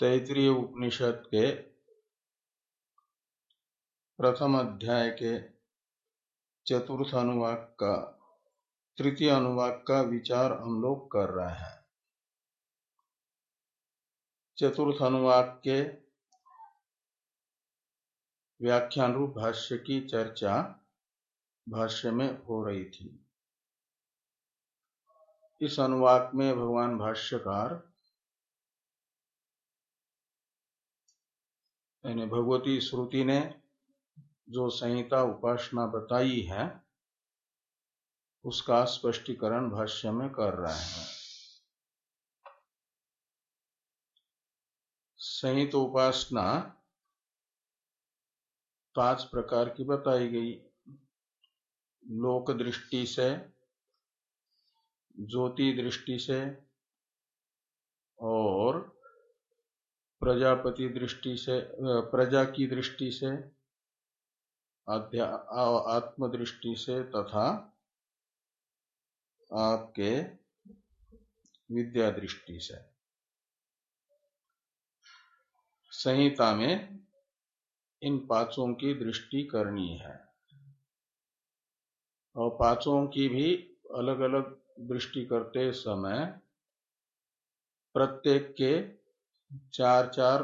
तैतरीय उपनिषद के प्रथम अध्याय के चतुर्थ अनुवाक का, तृतीय अनुवाक का विचार हम लोग कर रहे हैं। चतुर्थ अनुवाक के व्याख्यान रूप भाष्य की चर्चा भाष्य में हो रही थी। इस अनुवाक में भगवान भाष्यकार यानी भगवती श्रुति ने जो संहिता उपासना बताई है, उसका स्पष्टीकरण भाष्य में कर रहे हैं। संहित उपासना पाँच प्रकार की बताई गई। लोक दृष्टि से, ज्योति दृष्टि से और प्रजापति दृष्टि से प्रजा की दृष्टि से आत्म दृष्टि से तथा आपके विद्या दृष्टि से। संहिता में इन पाँचों की दृष्टि करनी है। और पाँचों की भी अलग अलग दृष्टि करते समय प्रत्येक के चार चार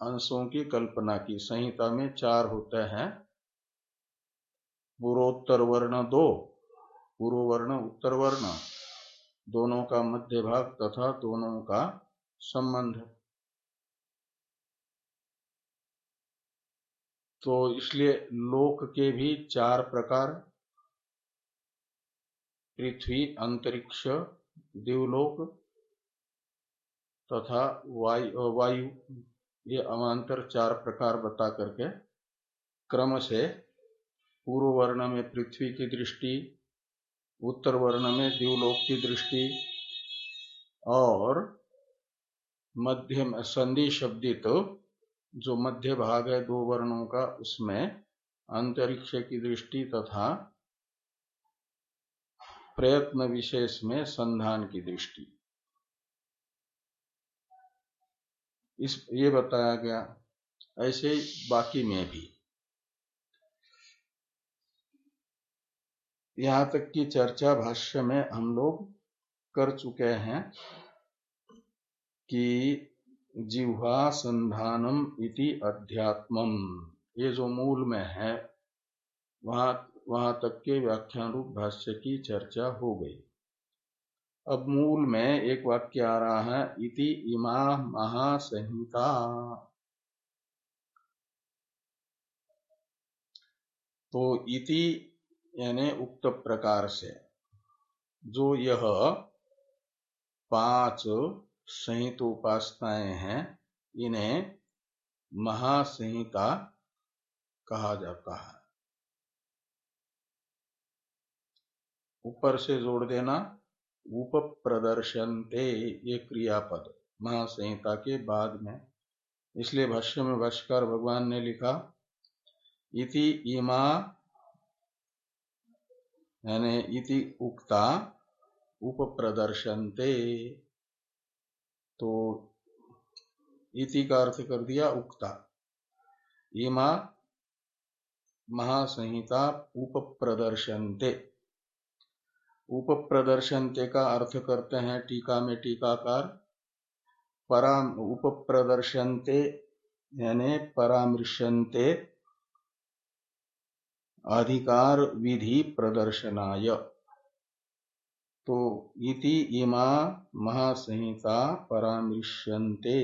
अंशों की कल्पना की। संहिता में चार होते हैं। पूर्वोत्तर वर्ण दो, पूर्व वर्ण, उत्तर वर्ण। दोनों का मध्य भाग तथा दोनों का संबंध। तो इसलिए लोक के भी चार प्रकार, पृथ्वी, अंतरिक्ष, दिवलोक तथा वायु वायु, ये अमांतर चार प्रकार बता करके क्रम से पूर्व वर्ण में पृथ्वी की दृष्टि, उत्तर वर्ण में दिवलोक की दृष्टि और मध्य, संधि शब्दित तो जो मध्य भाग है दो वर्णों का, उसमें अंतरिक्ष की दृष्टि तथा प्रयत्न विशेष में संधान की दृष्टि। इस, ये बताया गया, ऐसे ही बाकी में भी। यहाँ तक की चर्चा भाष्य में हम लोग कर चुके हैं कि जिह्वा संधानम इति अध्यात्मम। ये जो मूल में है, वहाँ वहाँ तक के व्याख्यान रूप भाष्य की चर्चा हो गई। अब मूल में एक वाक्य आ रहा है, इति इमा महासंहिता तो इति यानी उक्त प्रकार से, जो यह पाँच संहित उपासनाएँ हैं, इन्हें महासंहिता कहा जाता है। ऊपर से जोड़ देना। उप प्रदर्शनते ये क्रियापद, महासंहिता के बाद में। इसलिए भाष्य में भाष्कर भगवान ने लिखा, इति इमा, यानी इति उक्ता उप प्रदर्शनते तो इति का अर्थ कर दिया उक्ता। इमा, महासंहिता उप उप प्रदर्शनते का अर्थ करते हैं टीका में टीकाकार। पराम उप प्रदर्शनते यानी परामृश्यंते अधिकार विधि प्रदर्शनाय। तो इति इमा महासंहिता परामृश्यन्ते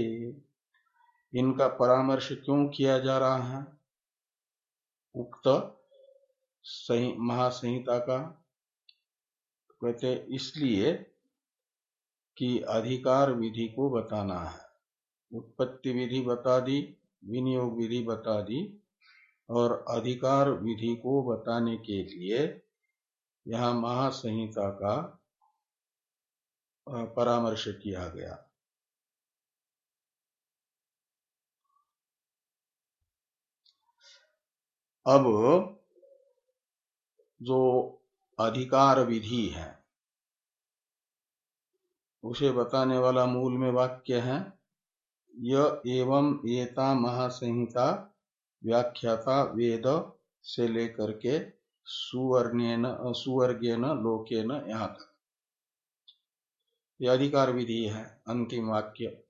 इनका परामर्श क्यों किया जा रहा है? उक्त महासंहिता का कहते इसलिए कि अधिकार विधि को बताना है। उत्पत्ति विधि बता दी, विनियोग विधि बता दी, और अधिकार विधि को बताने के लिए यहाँ महासंहिता का परामर्श किया गया। अब जो अधिकार विधि है। उसे बताने वाला मूल में वाक्य है, य एवं एता महासंहिता व्याख्याता वेद से लेकर के सुवर्णेन, सुवर्गेन, लोकेन यहाँ तक। यह अधिकार विधि है, अंतिम वाक्य।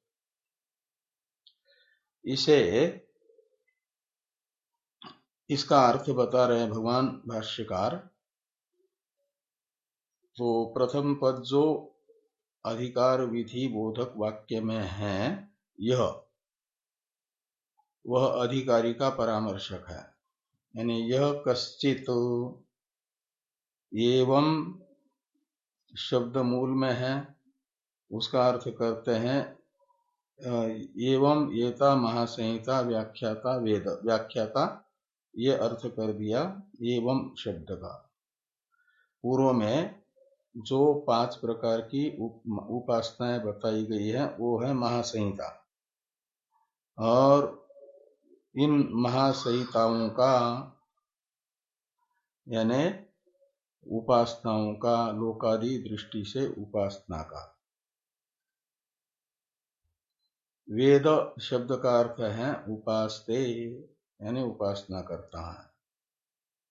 इसे, इसका अर्थ बता रहे भगवान भाष्यकार तो प्रथम पद जो अधिकार विधि बोधक वाक्य में है, यह, वह अधिकारी का परामर्शक है। यानी यह कश्चित एवं शब्द मूल में है, उसका अर्थ करते हैं एवं एता महासंहिता व्याख्याता वेद, व्याख्याता, ये अर्थ कर दिया एवं शब्द का। पूर्व में जो पाँच प्रकार की उपासनाएँ बताई गई है, वो है महासंहिता। और इन महासहिताओं का, यानी उपासनाओं का, लोकादि दृष्टि से उपासना का। वेद शब्द का अर्थ है उपासते, यानी उपासना करता है।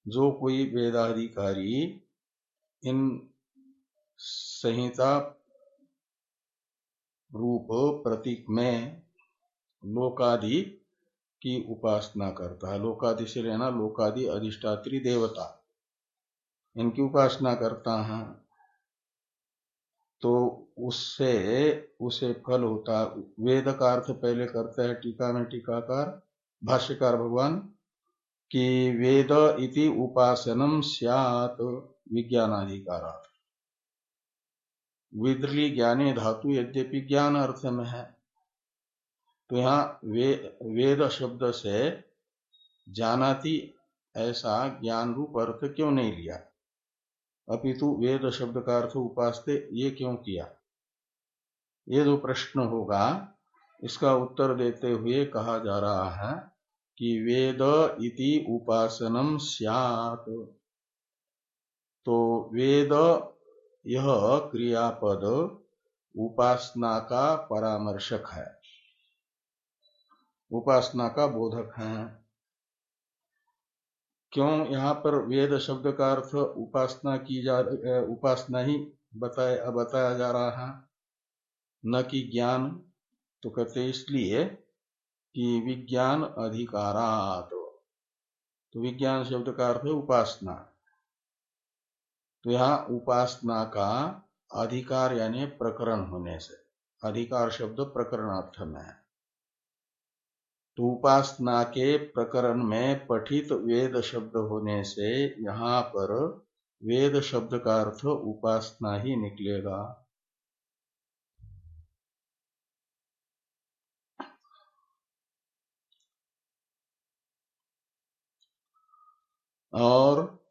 जो कोई वेदाधिकारी इन संहिता रूप प्रतीक में लोकादि की उपासना करता है। लोकादि से लेना लोकादि अधिष्ठात्री देवता। इनकी उपासना करता है। तो उससे, उसे फल होता वेद का अर्थ पहले करते हैं टीका में टीकाकार, भाष्यकार भगवान, कि वेद इति उपासनम सियात विज्ञानाधिकारा विद्रली ज्ञानी धातु यद्यपि ज्ञान अर्थ में है तो यहाँ वे, वेद शब्द से जानाती ऐसा ज्ञान रूप अर्थ क्यों नहीं लिया? अपितु वेद शब्द का अर्थ उपासते ये क्यों किया? ये जो प्रश्न होगा इसका उत्तर देते हुए कहा जा रहा है कि वेद इति उपासनम सियात। तो वेद यह क्रियापद उपासना का परामर्शक है। उपासना का बोधक है। क्यों यहाँ पर वेद शब्द का अर्थ उपासना की जा उपासना ही बताया बताया जा रहा है? न कि ज्ञान। तो कहते इसलिए कि विज्ञान अधिकारात। तो विज्ञान शब्द का अर्थ है उपासना। तो यहाँ उपासना का अधिकार यानी प्रकरण होने से, अधिकार शब्द प्रकरण अर्थ में है। तो उपासना के प्रकरण में पठित वेद शब्द होने से यहाँ पर वेद शब्द का अर्थ उपासना ही निकलेगा। और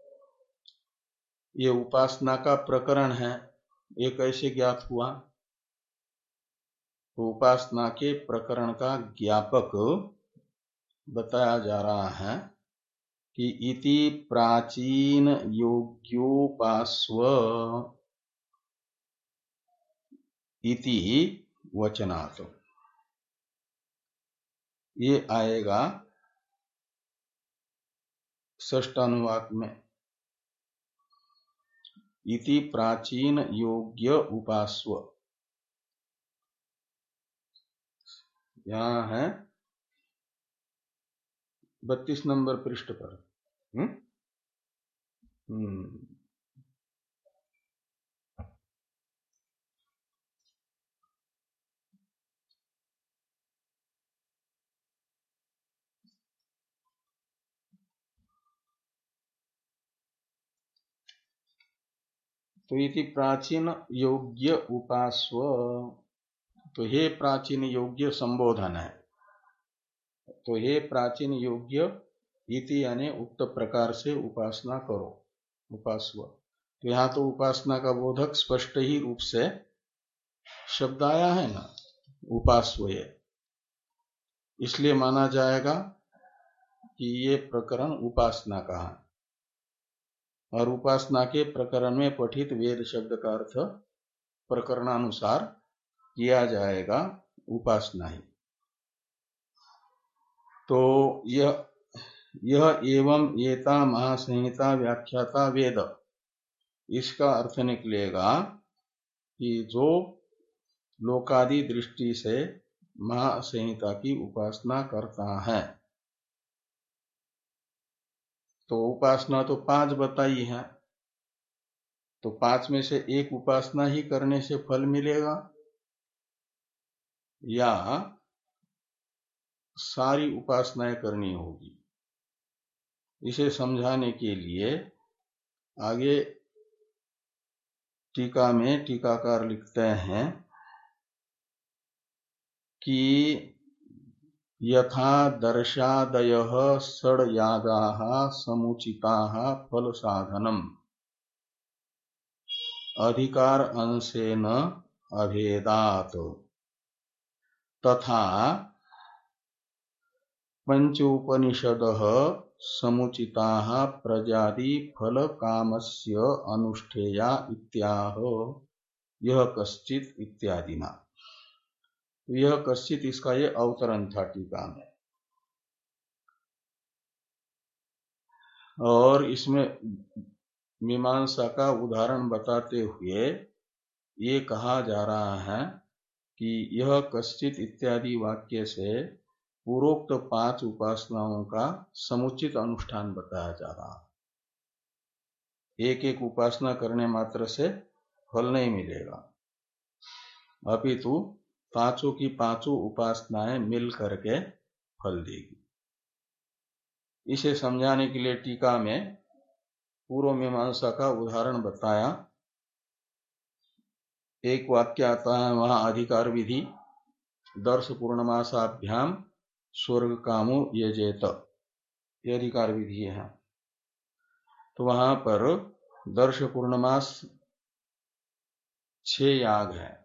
ये उपासना का प्रकरण है, ये कैसे ज्ञात हुआ? तो उपासना के प्रकरण का ज्ञापक बताया जा रहा है कि इति प्राचीन योग्योपास्व इति वचनात्। ये आएगा ष्टानुवाक में। इति प्राचीन योग्य उपास्व। यहाँ है बत्तीस नंबर पृष्ठ पर। हम्म, तो इति प्राचीन योग्य उपास्व। तो हे प्राचीन योग्य संबोधन है। तो हे प्राचीन योग्य इति यानी उक्त प्रकार से उपासना करो। उपास्व। तो यहाँ तो उपासना का बोधक स्पष्ट ही रूप से शब्द आया है ना, उपास्व ये। इसलिए माना जाएगा कि ये प्रकरण उपासना का है। और उपासना के प्रकरण में पठित वेद शब्द का अर्थ प्रकरणानुसार किया जाएगा उपासना ही। तो यह यह एवं एता महासंहिता व्याख्याता वेद, इसका अर्थ निकलेगा कि जो लोकादि दृष्टि से महासंहिता की उपासना करता है तो उपासना तो पाँच बताई है। तो पाँच में से एक उपासना ही करने से फल मिलेगा? या सारी उपासनाएँ करनी होगी? इसे समझाने के लिए आगे टीका में टीकाकार लिखते हैं कि यथा दर्शादय षड्यागा समुचिता फल साधनम अधिकार अंशेन अभेदात। तथा पंचोपनिषद समुचिता प्रजादि फल कामस्य अनुष्ठेया इत्याह। यह कश्चित इत्यादि यह कश्चित इसका ये अवतरण था, टीका में। और इसमें मीमांसा का उदाहरण बताते हुए ये कहा जा रहा है कि यह कश्चित इत्यादि वाक्य से पूर्वोक्त पाँच उपासनाओं का समुचित अनुष्ठान बताया जा रहा एक एक उपासना करने मात्र से फल नहीं मिलेगा। अपितु पाँचों की पाँचों उपासनाएँ मिल करके फल देगी। इसे समझाने के लिए टीका में पूर्व मीमांसा का उदाहरण बताया। एक वाक्य आता है वहाँ, अधिकार विधि, दर्श पूर्णमासाभ्याम, स्वर्ग कामो यजेत। ये अधिकार विधि है। तो वहाँ पर दर्श पूर्णमास छ याग है।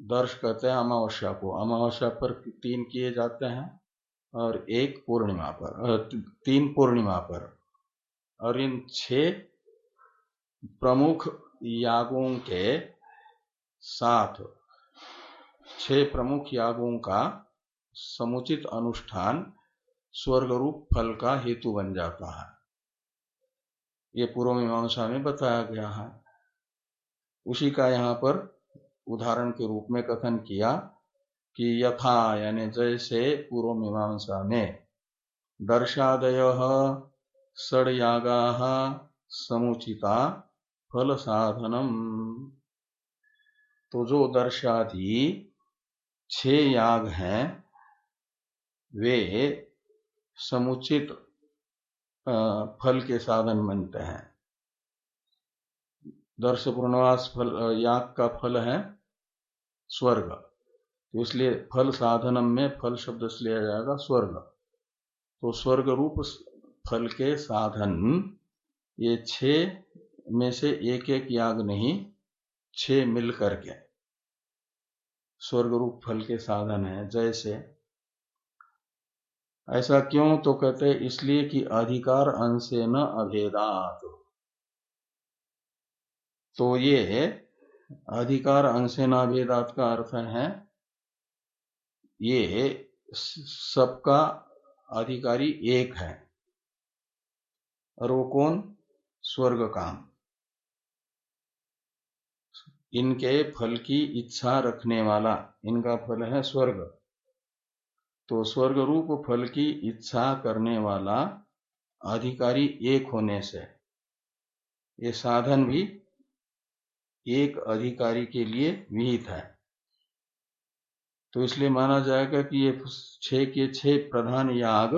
दर्श कहते हैं अमावस्या को। अमावस्या पर तीन किए जाते हैं और एक पूर्णिमा पर तीन पूर्णिमा पर। और इन छह प्रमुख यागों के साथ, छह प्रमुख यागों का समुचित अनुष्ठान स्वर्ग रूप फल का हेतु बन जाता है। ये पूर्व मीमांसा में बताया गया है। उसी का यहाँ पर उदाहरण के रूप में कथन किया कि यथा, यानी जैसे पूर्व मीमांसा में दर्शादय षडयागा समुचिता फल साधनम तो जो दर्शादि छह याग हैं, वे समुचित फल के साधन बनते हैं। दर्श पूर्णवास फल याग का फल है। स्वर्ग। तो इसलिए फल साधनम में फल शब्द से लिया जाएगा स्वर्ग। तो स्वर्ग रूप फल के साधन, ये छ में से एक एक याग नहीं छ मिल करके स्वर्ग रूप फल के साधन है, जैसे। ऐसा क्यों? तो कहते इसलिए कि अधिकार अंशे न अभेदात। तो ये अधिकार अंशे न अभेदात का अर्थ है, ये सबका अधिकारी एक है। और वो कौन स्वर्ग काम। इनके फल की इच्छा रखने वाला, इनका फल है स्वर्ग। तो स्वर्ग रूप फल की इच्छा करने वाला अधिकारी एक होने से, ये साधन भी एक अधिकारी के लिए विहित है। तो इसलिए माना जाएगा कि ये छह के छह प्रधान याग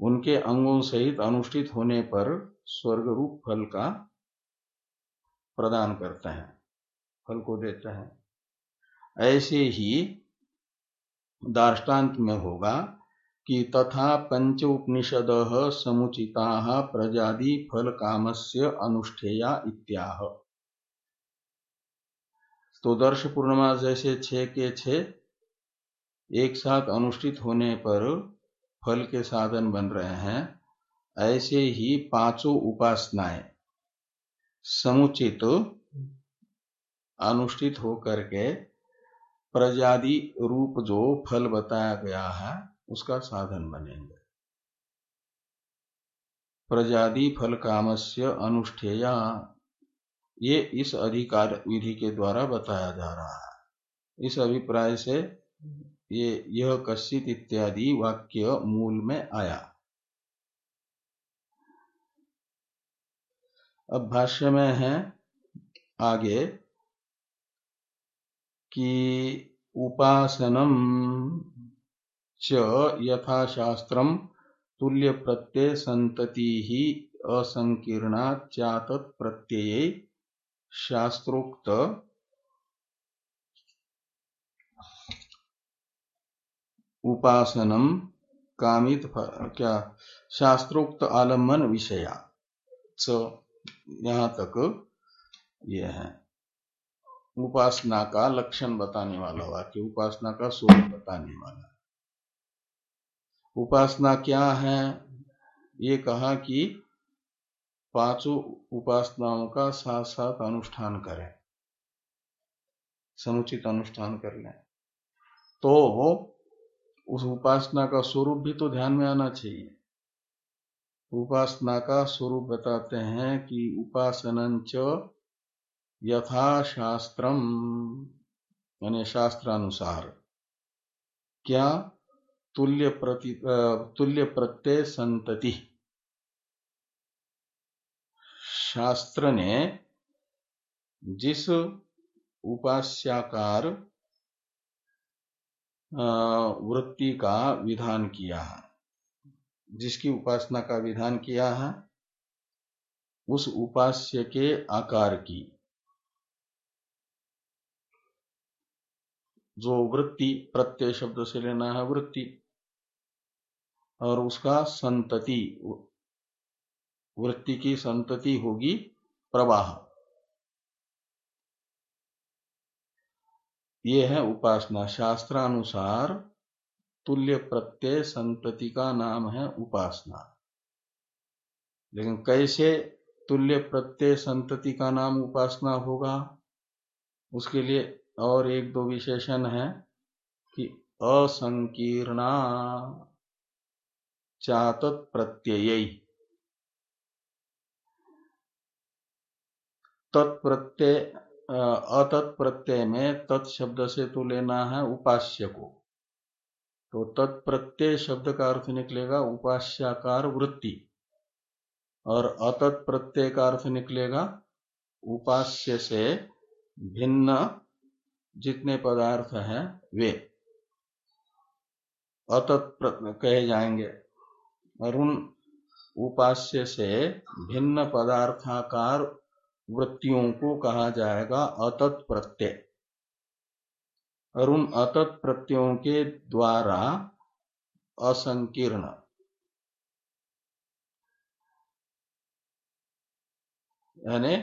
उनके अंगों सहित अनुष्ठित होने पर स्वर्ग रूप फल का प्रदान करते हैं, फल को देते हैं। ऐसे ही दार्टान्त में होगा कि तथा पंच उपनिषद समुचिता प्रजादि फल कामस्य अनुष्ठेया इत्याह। तो दर्श पूर्णिमा जैसे छे के छे एक साथ अनुष्ठित होने पर फल के साधन बन रहे हैं, ऐसे ही पाँचों उपासनाएँ समुचित अनुष्ठित होकर के प्रजादि रूप जो फल बताया गया है उसका साधन बनेंगे। प्रजादि फल कामस्य अनुष्ठेया, ये इस अधिकार विधि के द्वारा बताया जा रहा है। इस अभिप्राय से ये, यह कश्चित इत्यादि वाक्य मूल में आया। अब भाष्य में है आगे कि उपासनम च यथाशास्त्रम तुल्य प्रत्यय संतति ही असंकीर्णा चात प्रत्यय शास्त्रोक्त उपासनम कामित क्या? शास्त्रोक्त आलंबन विषया। यहाँ तक ये है। उपासना का लक्षण बताने वाला वाक्य, उपासना का स्वरूप बताने वाला। उपासना क्या है? ये कहा कि पाँचों उपासनाओं का साथ साथ अनुष्ठान करें। समुचित अनुष्ठान कर लें। तो उस उपासना का स्वरूप भी तो ध्यान में आना चाहिए। उपासना का स्वरूप बताते हैं कि उपासन यथा शास्त्रम यानी शास्त्रानुसार। क्या? तुल्य प्रति तुल्य प्रत्यय संतति। शास्त्र ने जिस उपास्याकार वृत्ति का विधान किया है, जिसकी उपासना का विधान किया है, उस उपास्य के आकार की, जो वृत्ति, प्रत्यय शब्द से लेना है वृत्ति। और उसका संतति, वृत्ति की संतति होगी प्रवाह। ये है उपासना शास्त्रानुसार तुल्य प्रत्यय संतति का नाम है उपासना। लेकिन कैसे तुल्य प्रत्यय संतति का नाम उपासना होगा? उसके लिए और एक दो विशेषण है कि असंकीर्णा चातत प्रत्यय तत्प्रत्यय अतत्प्रत्यय में तत्शब्द से तो लेना है उपास्य को। तो तत्प्रत्यय शब्द का अर्थ निकलेगा उपास्याकार वृत्ति। और अतत प्रत्यय का अर्थ निकलेगा उपास्य से भिन्न जितने पदार्थ हैं वे। अतत कहे जाएँगे। उन उपास्य से भिन्न पदार्थाकार वृत्तियों को कहा जाएगा अतत् प्रत्यय उन अतत प्रत्ययों के द्वारा असंकीर्ण। यानी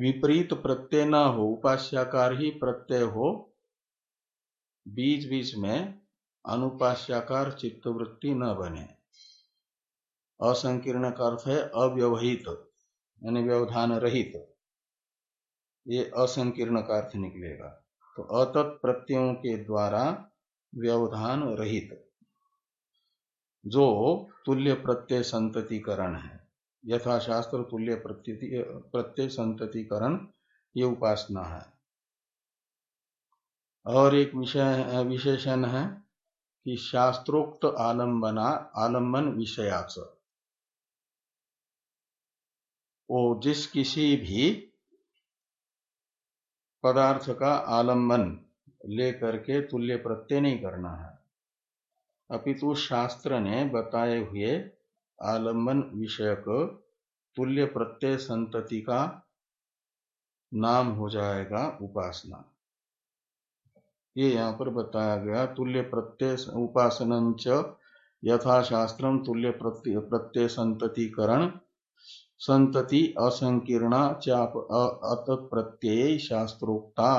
विपरीत प्रत्यय ना हो, उपास्याकार ही प्रत्यय हो बीच बीच में अनुपास्याकार चित्तवृत्ति न बने। असंकीर्ण का अर्थ है अव्यवहित, यानी व्यवधान रहित। ये असंकीर्ण का अर्थ निकलेगा। तो अतत प्रत्ययों के द्वारा व्यवधान रहित। जो तुल्य प्रत्यय संततिकरण है, यथाशास्त्र तुल्य प्रत्यय संततिकरण, ये उपासना है। और एक विषय, विशेषण है कि शास्त्रोक्त आलंबना आलंबन विषयाच। वो जिस किसी भी पदार्थ का आलंबन लेकर के तुल्य प्रत्यय नहीं करना है। अपितु शास्त्र ने बताए हुए आलंबन विषयक तुल्य प्रत्यय संतति का नाम हो जाएगा उपासना। ये यहाँ पर बताया गया, तुल्य प्रत्यय उपासन च यथाशास्त्र तुल्य प्रत्यय प्रत्यय संततिकरण, संतति असंकीर्णा चाप अत प्रत्यय शास्त्रोक्ता।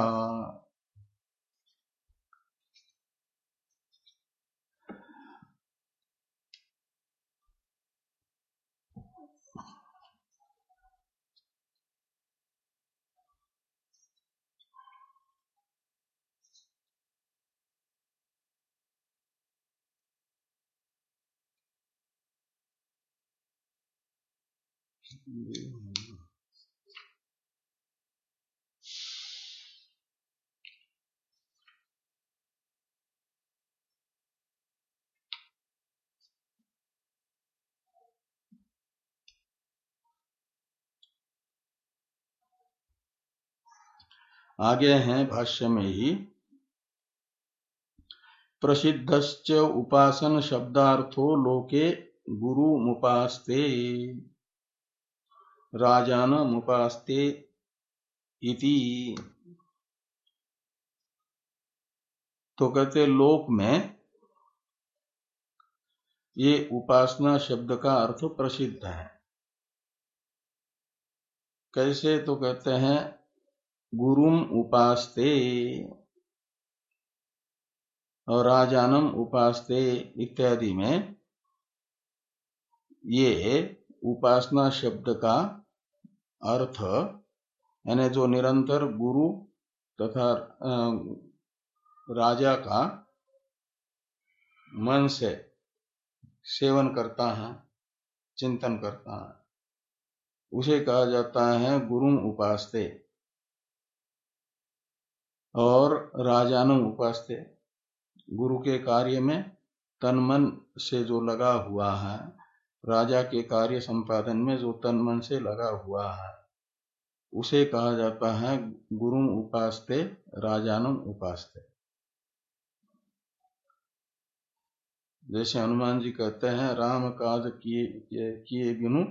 आगे हैं भाष्य में ही। प्रसिद्धश्च उपासन शब्दार्थो लोके गुरु मुपास्ते राजान मुपास्ते इति। तो कहते लोक में ये उपासना शब्द का अर्थ प्रसिद्ध है। कैसे? तो कहते हैं, गुरुम उपास्ते और राजानम उपास्ते इत्यादि में ये उपासना शब्द का अर्थ, यानी जो निरंतर गुरु तथा राजा का मन से सेवन करता है, चिंतन करता है, उसे कहा जाता है गुरु उपास्ते। और राजानु उपास्ते, गुरु के कार्य में तन मन से जो लगा हुआ है राजा के कार्य संपादन में जो तन मन से लगा हुआ है, उसे कहा जाता है गुरु उपास्ते, राजानुम उपास्ते। जैसे हनुमान जी कहते हैं, राम काज किए किए बिनु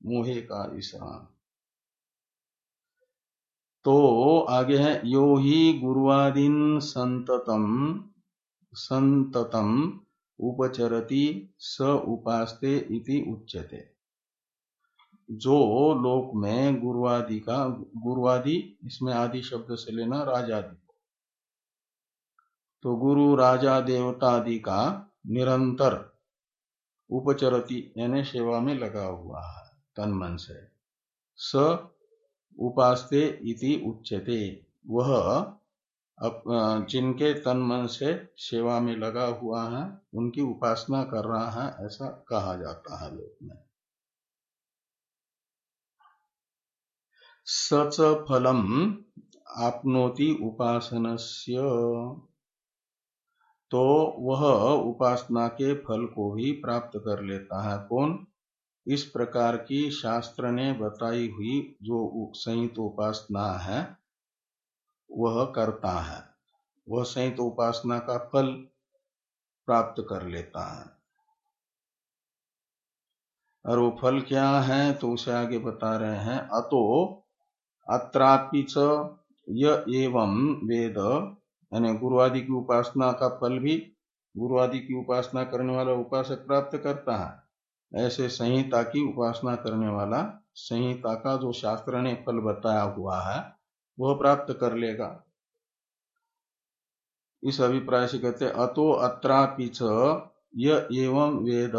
मोहे का इसराम तो आगे है, यो ही गुरुवादीन संततम संततम उपचरति स उपास्ते इति उच्यते। जो लोक में गुरुवादि का, गुरुवादि, इसमें आदि शब्द से लेना राजादि तो गुरु राजा देवता आदि का निरंतर उपचरति, यानी सेवा में लगा हुआ है तन मन से। स उपास्ते इति उच्यते। वह जिनके तन मन से सेवा में लगा हुआ है, उनकी उपासना कर रहा है, ऐसा कहा जाता है लोक में। सच फलम आपनोति उपासनस्य तो वह उपासना के फल को भी प्राप्त कर लेता है। कौन? इस प्रकार की शास्त्र ने बताई हुई जो संयुक्त उपासना है वह करता है। वह संयुक्त उपासना का फल प्राप्त कर लेता है। और वो फल क्या है तो उसे आगे बता रहे हैं, अतो अत्रापि च एवं वेद। यानी गुरुआदि की उपासना का फल भी गुरुआदि की उपासना करने वाला उपासक प्राप्त करता है। ऐसे संहिता की उपासना करने वाला संहिता का जो शास्त्र ने फल बताया हुआ है वह प्राप्त कर लेगा। इस अभिप्राय से कहते अतो अत्रापि य एवं वेद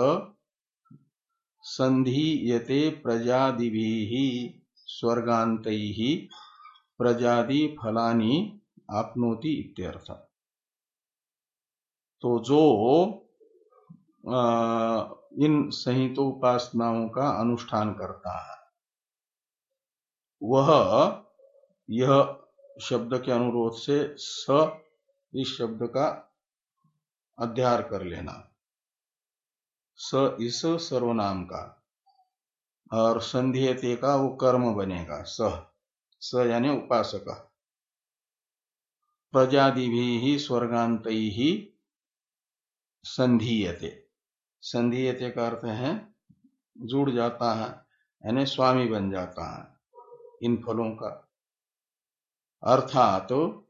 संधीयते प्रजादि स्वर्गात प्रजादि फलानी आपनोति इत्यर्थ तो जो आ, इन संहितोपासनाओं का अनुष्ठान करता है वह यह शब्द के अनुरोध से स इस शब्द का अध्यार कर लेना। स इस सर्वनाम का। और संध्यते का वो कर्म बनेगा। स। स यानी उपासक। प्रजादि भी स्वर्गांत ही संधीयते। संधीयते का अर्थ है, जुड़ जाता है, यानी स्वामी बन जाता है इन फलों का। अर्थात तो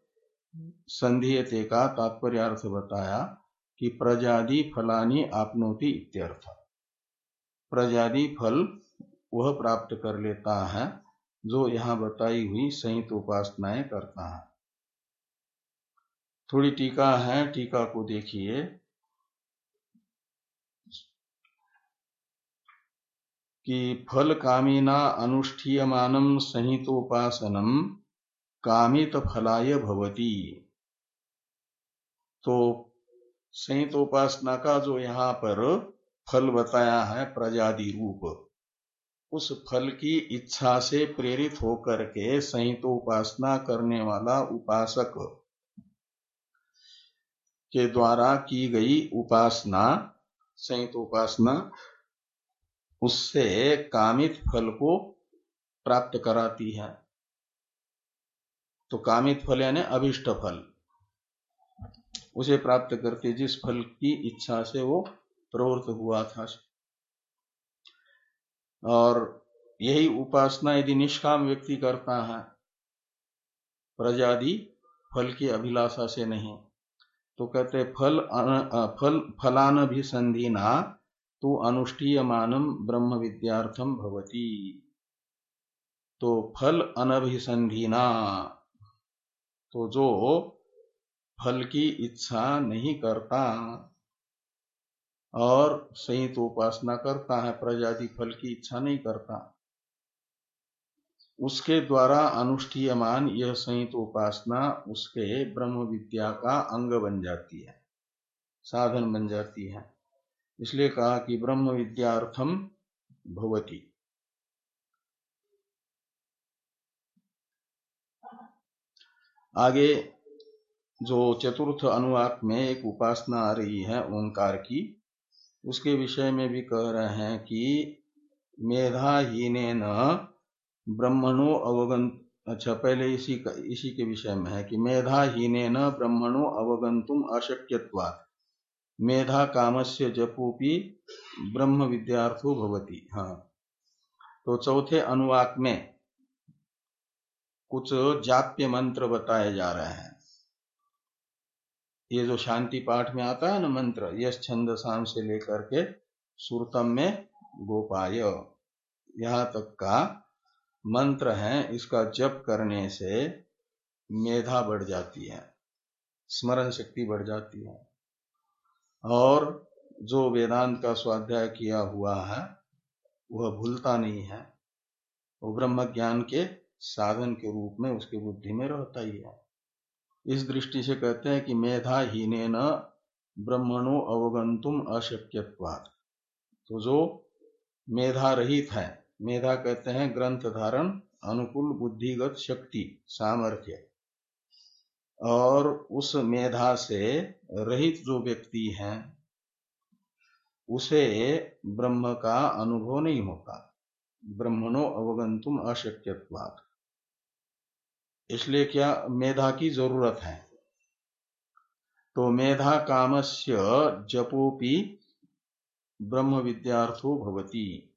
संधीयते का तात्पर्य अर्थ बताया कि प्रजादि फलानी आपनोति इत्यर्थ। प्रजादि फल वह प्राप्त कर लेता है जो यहाँ बताई हुई संहित उपासनाएँ करता है। थोड़ी टीका है, टीका को देखिए। कि फल कामिना अनुष्ठीयमानम संहितोपासनम कामित फलाय भवती। तो संहितोपासना का जो यहाँ पर फल बताया है, प्रजादि रूप, उस फल की इच्छा से प्रेरित होकर के संहित उपासना करने वाला उपासक के द्वारा की गई उपासना संहित उपासना, उससे कामित फल को प्राप्त कराती है। तो कामित फल यानी अभिष्ट फल। उसे प्राप्त करते जिस फल की इच्छा से वो प्रवृत्त हुआ था। और यही उपासना यदि निष्काम व्यक्ति करता है, प्रजादि फल की अभिलाषा से नहीं तो कहते फल फल फलान भी संधिना तो अनुष्ठीयमानम ब्रह्म विद्यार्थम भवती। तो फल अनभिसंधिना तो जो फल की इच्छा नहीं करता और संहित उपासना करता है, प्रजाति फल की इच्छा नहीं करता, उसके द्वारा अनुष्ठीयमान यह संहित उपासना उसके ब्रह्म विद्या का अंग बन जाती है, साधन बन जाती है। इसलिए कहा कि ब्रह्म विद्यार्थम भवती। आगे, जो चतुर्थ अनुवाक में एक उपासना आ रही है, ओंकार की, उसके विषय में भी कह रहे हैं कि मेधाहीन ब्रह्मणो अवगंत अच्छा पहले इसी का, इसी के विषय में है कि मेधाहीन ब्रह्मणो अवगंतुम अशक्यवाद मेधा कामस्य जपोपी ब्रह्म विद्यार्थो भवती हाँ। तो चौथे अनुवाक में कुछ जाप्य मंत्र बताए जा रहे हैं। ये जो शांति पाठ में आता है ना मंत्र, यश छंद शाम से लेकर के सुरतम में गोपाय, यहाँ तक का मंत्र है, इसका जप करने से मेधा बढ़ जाती है, स्मरण शक्ति बढ़ जाती है। और जो वेदांत का स्वाध्याय किया हुआ है, वह भूलता नहीं है, वो ब्रह्म ज्ञान के साधन के रूप में उसकी बुद्धि में रहता ही है। इस दृष्टि से कहते हैं कि मेधा मेधाहीन न ब्रह्मणो अवगंतुम अशक्यवाद तो जो मेधा रहित है, मेधा कहते हैं ग्रंथ धारण, अनुकूल, बुद्धिगत शक्ति, सामर्थ्य। और उस मेधा से रहित जो व्यक्ति है, उसे ब्रह्म का अनुभव नहीं होता। ब्रह्मणो अवगंतुम अशक्यवाद इसलिए क्या मेधा की ज़रूरत है? तो मेधा कामस्य जपोपी ब्रह्म विद्यार्थो भवती।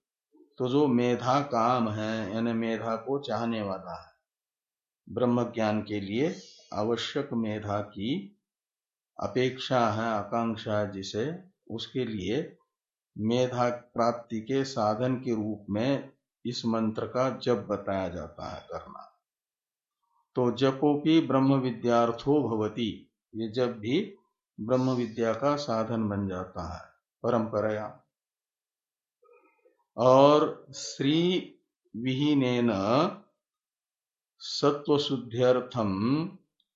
तो जो मेधा काम है, यानी मेधा को चाहने वाला है, ब्रह्म ज्ञान के लिए आवश्यक मेधा की अपेक्षा है, आकांक्षा जिसे, उसके लिए मेधा प्राप्ति के साधन के रूप में इस मंत्र का जब बताया जाता है करना। तो जपोपी ब्रह्म विद्यार्थो भवती। ये जब भी ब्रह्म विद्या का साधन बन जाता है, परंपराया। और श्री विहीन सत्वशुद्ध्यर्थम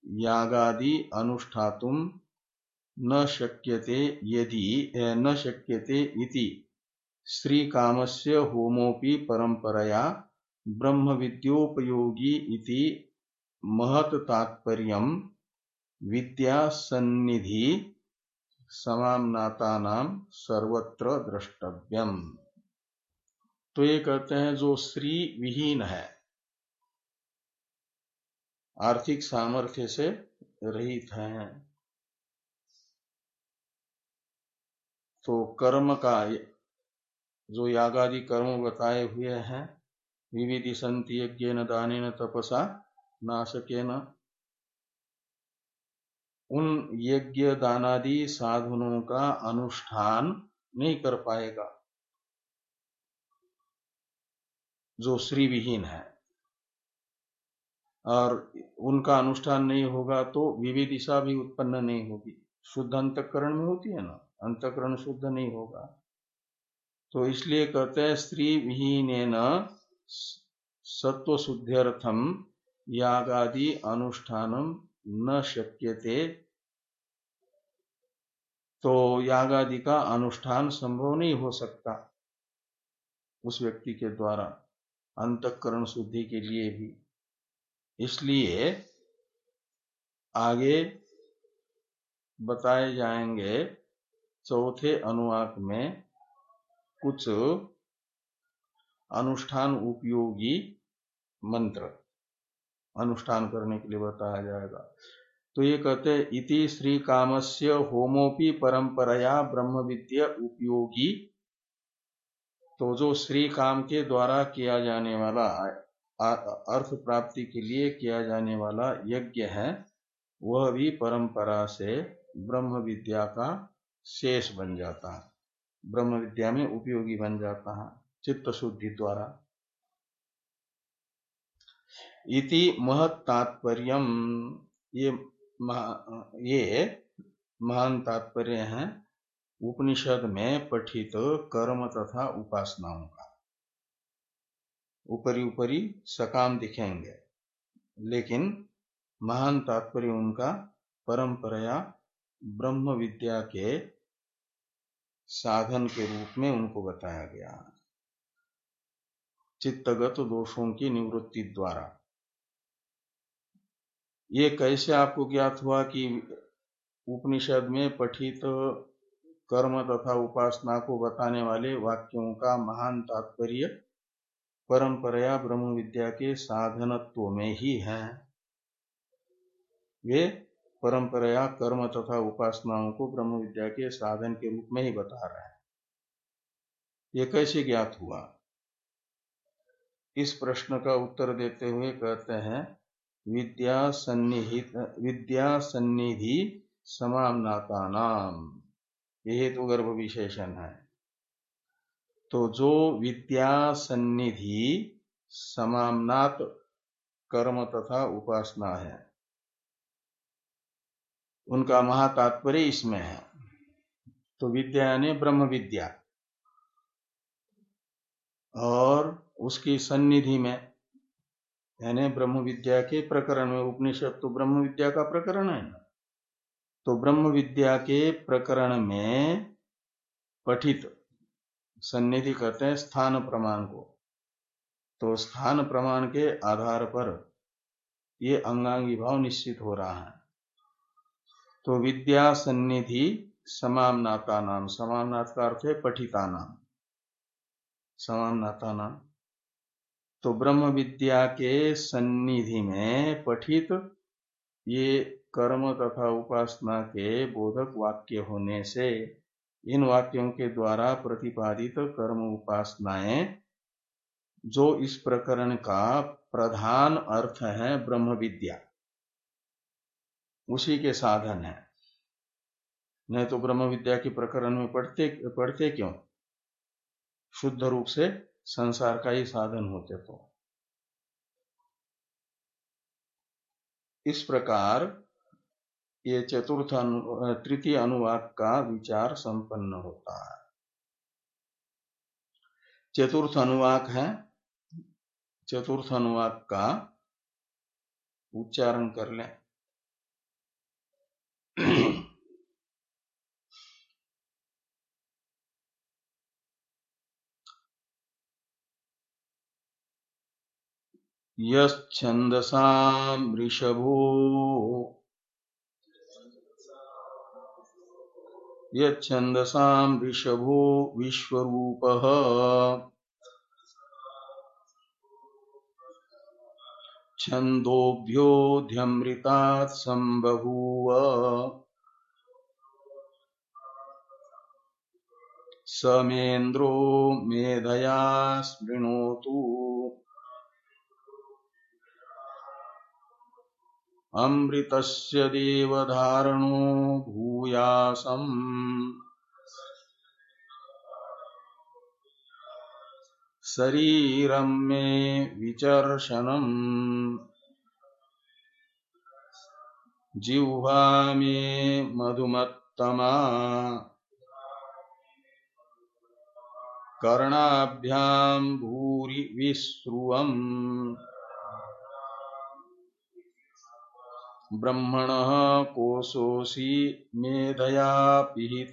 यागादि अनुष्ठातुम न शक्यते यदि न शक्यते इति। श्री कामस्य होमोपि परंपरया ब्रह्म विद्योपयोगी इति महत तात्पर्य विद्या सन्निधि समामनाता नाम सर्वत्र द्रष्टव्यम। तो ये कहते हैं, जो श्री विहीन है, आर्थिक सामर्थ्य से रहित है। तो कर्म का जो यागादि कर्म बताए हुए हैं, विविधि संति यज्ञ दाने तपसा नाशकेन। उन यज्ञ दानादि साधनों का अनुष्ठान नहीं कर पाएगा। जो श्री विहीन है। और उनका अनुष्ठान नहीं होगा तो विविदिशा भी उत्पन्न नहीं होगी। शुद्ध अंतकरण में होती है ना? अंतकरण शुद्ध नहीं होगा। तो इसलिए कहते हैं स्त्री विहीन सत्व शुद्ध्यर्थम यागादि अनुष्ठानम न शक्यते। तो यागादि का अनुष्ठान संभव नहीं हो सकता उस व्यक्ति के द्वारा, अंतकरण शुद्धि के लिए भी। इसलिए आगे बताए जाएँगे, चौथे अनुवाक में कुछ अनुष्ठान उपयोगी मंत्र। अनुष्ठान करने के लिए बताया जाएगा। तो ये कहते हैं, इति श्री कामस्य होमोपि परंपराया ब्रह्म विद्या उपयोगी। तो जो श्री काम के द्वारा किया जाने वाला अर्थ प्राप्ति के लिए किया जाने वाला यज्ञ है, वह भी परंपरा से ब्रह्म विद्या का शेष बन जाता है। ब्रह्म विद्या में उपयोगी बन जाता है चित्त शुद्धि द्वारा। इति महत तात्पर्य ये ये महान तात्पर्य है उपनिषद में पठित कर्म तथा उपासनाओं का। ऊपरी ऊपरी सकाम दिखेंगे, लेकिन महान तात्पर्य उनका परंपराया ब्रह्म विद्या के साधन के रूप में उनको बताया गया। चित्तगत दोषों की निवृत्ति द्वारा। ये कैसे आपको ज्ञात हुआ कि उपनिषद में पठित कर्म तथा उपासना को बताने वाले वाक्यों का महान तात्पर्य परंपराया ब्रह्म विद्या के साधनत्व में ही है? वे परंपराया कर्म तथा उपासनाओं को ब्रह्म विद्या के साधन के रूप में ही बता रहे हैं। ये कैसे ज्ञात हुआ? इस प्रश्न का उत्तर देते हुए कहते हैं विद्या सन्निहित विद्या सन्निधि समामनाता नाम ये हेतु गर्भ विशेषण है। तो जो विद्या सन्निधि समामनात कर्म तथा उपासना है, उनका महातात्पर्य इसमें है। तो विद्या यानी ब्रह्म विद्या। और उसकी सन्निधि में यानी ब्रह्म विद्या के प्रकरण में उपनिषद तो ब्रह्म विद्या का प्रकरण है ना। तो ब्रह्म विद्या के प्रकरण में पठित सन्निधि कहते हैं स्थान प्रमाण को। तो स्थान प्रमाण के आधार पर ये अंगांगी भाव निश्चित हो रहा है। तो विद्या सन्निधि समामनाता नाम समामनाथ का अर्थ है पठिता नाम। समामनाता नाम। तो ब्रह्म विद्या के सन्निधि में पठित ये कर्म तथा उपासना के बोधक वाक्य होने से इन वाक्यों के द्वारा प्रतिपादित कर्म उपासनाएँ, जो इस प्रकरण का प्रधान अर्थ है ब्रह्म विद्या। उसी के साधन है। नहीं तो ब्रह्म विद्या के प्रकरण में पढ़ते पढ़ते क्यों? शुद्ध रूप से संसार का ही साधन होते तो। इस प्रकार ये चतुर्थ अनु, तृतीय अनुवाक का विचार संपन्न होता है। चतुर्थ अनुवाक है, चतुर्थ अनुवाक का उच्चारण कर लें। यच्छन्दसां वृषभो यच्छन्दसां वृषभो विश्वरूपः। छन्दोभ्योऽध्यमृतात् सम्बभूव। समेन्द्रो मेधया स्मृणोतु। अमृतस्य देवधारणो भूयासम्। शरीरं मे विचर्शनम् जिह्वा मे मधुमत्तमा। कर्णाभ्यां भूरि विश्रुवम्। ब्रह्मण कोशोसी मेधया पिहित।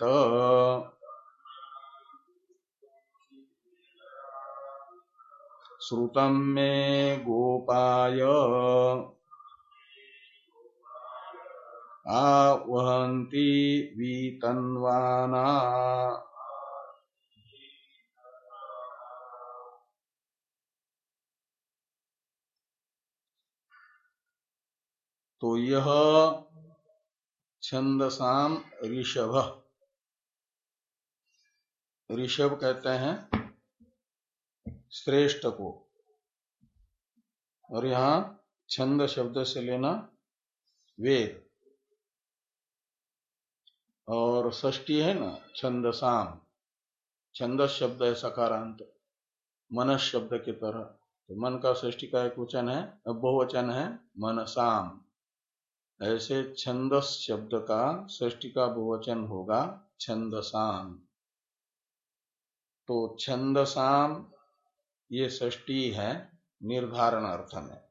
श्रुतम मे गोपाय। आवहंती वीतन्वाना। तो यह छंदसाम ऋषभ। ऋषभ कहते हैं श्रेष्ठ को। और यहाँ छंद शब्द से लेना वेद। और षष्टी है ना, छंदसाम। छंद शब्द है सकारांत, मन शब्द की तरह। तो मन का षष्टी का एक वचन है, बहुवचन है, मनसाम। ऐसे छंदस शब्द का षष्टी का बहुवचन होगा, छंदसाम। तो छंदसाम, ये षष्टी है निर्धारण अर्थ में।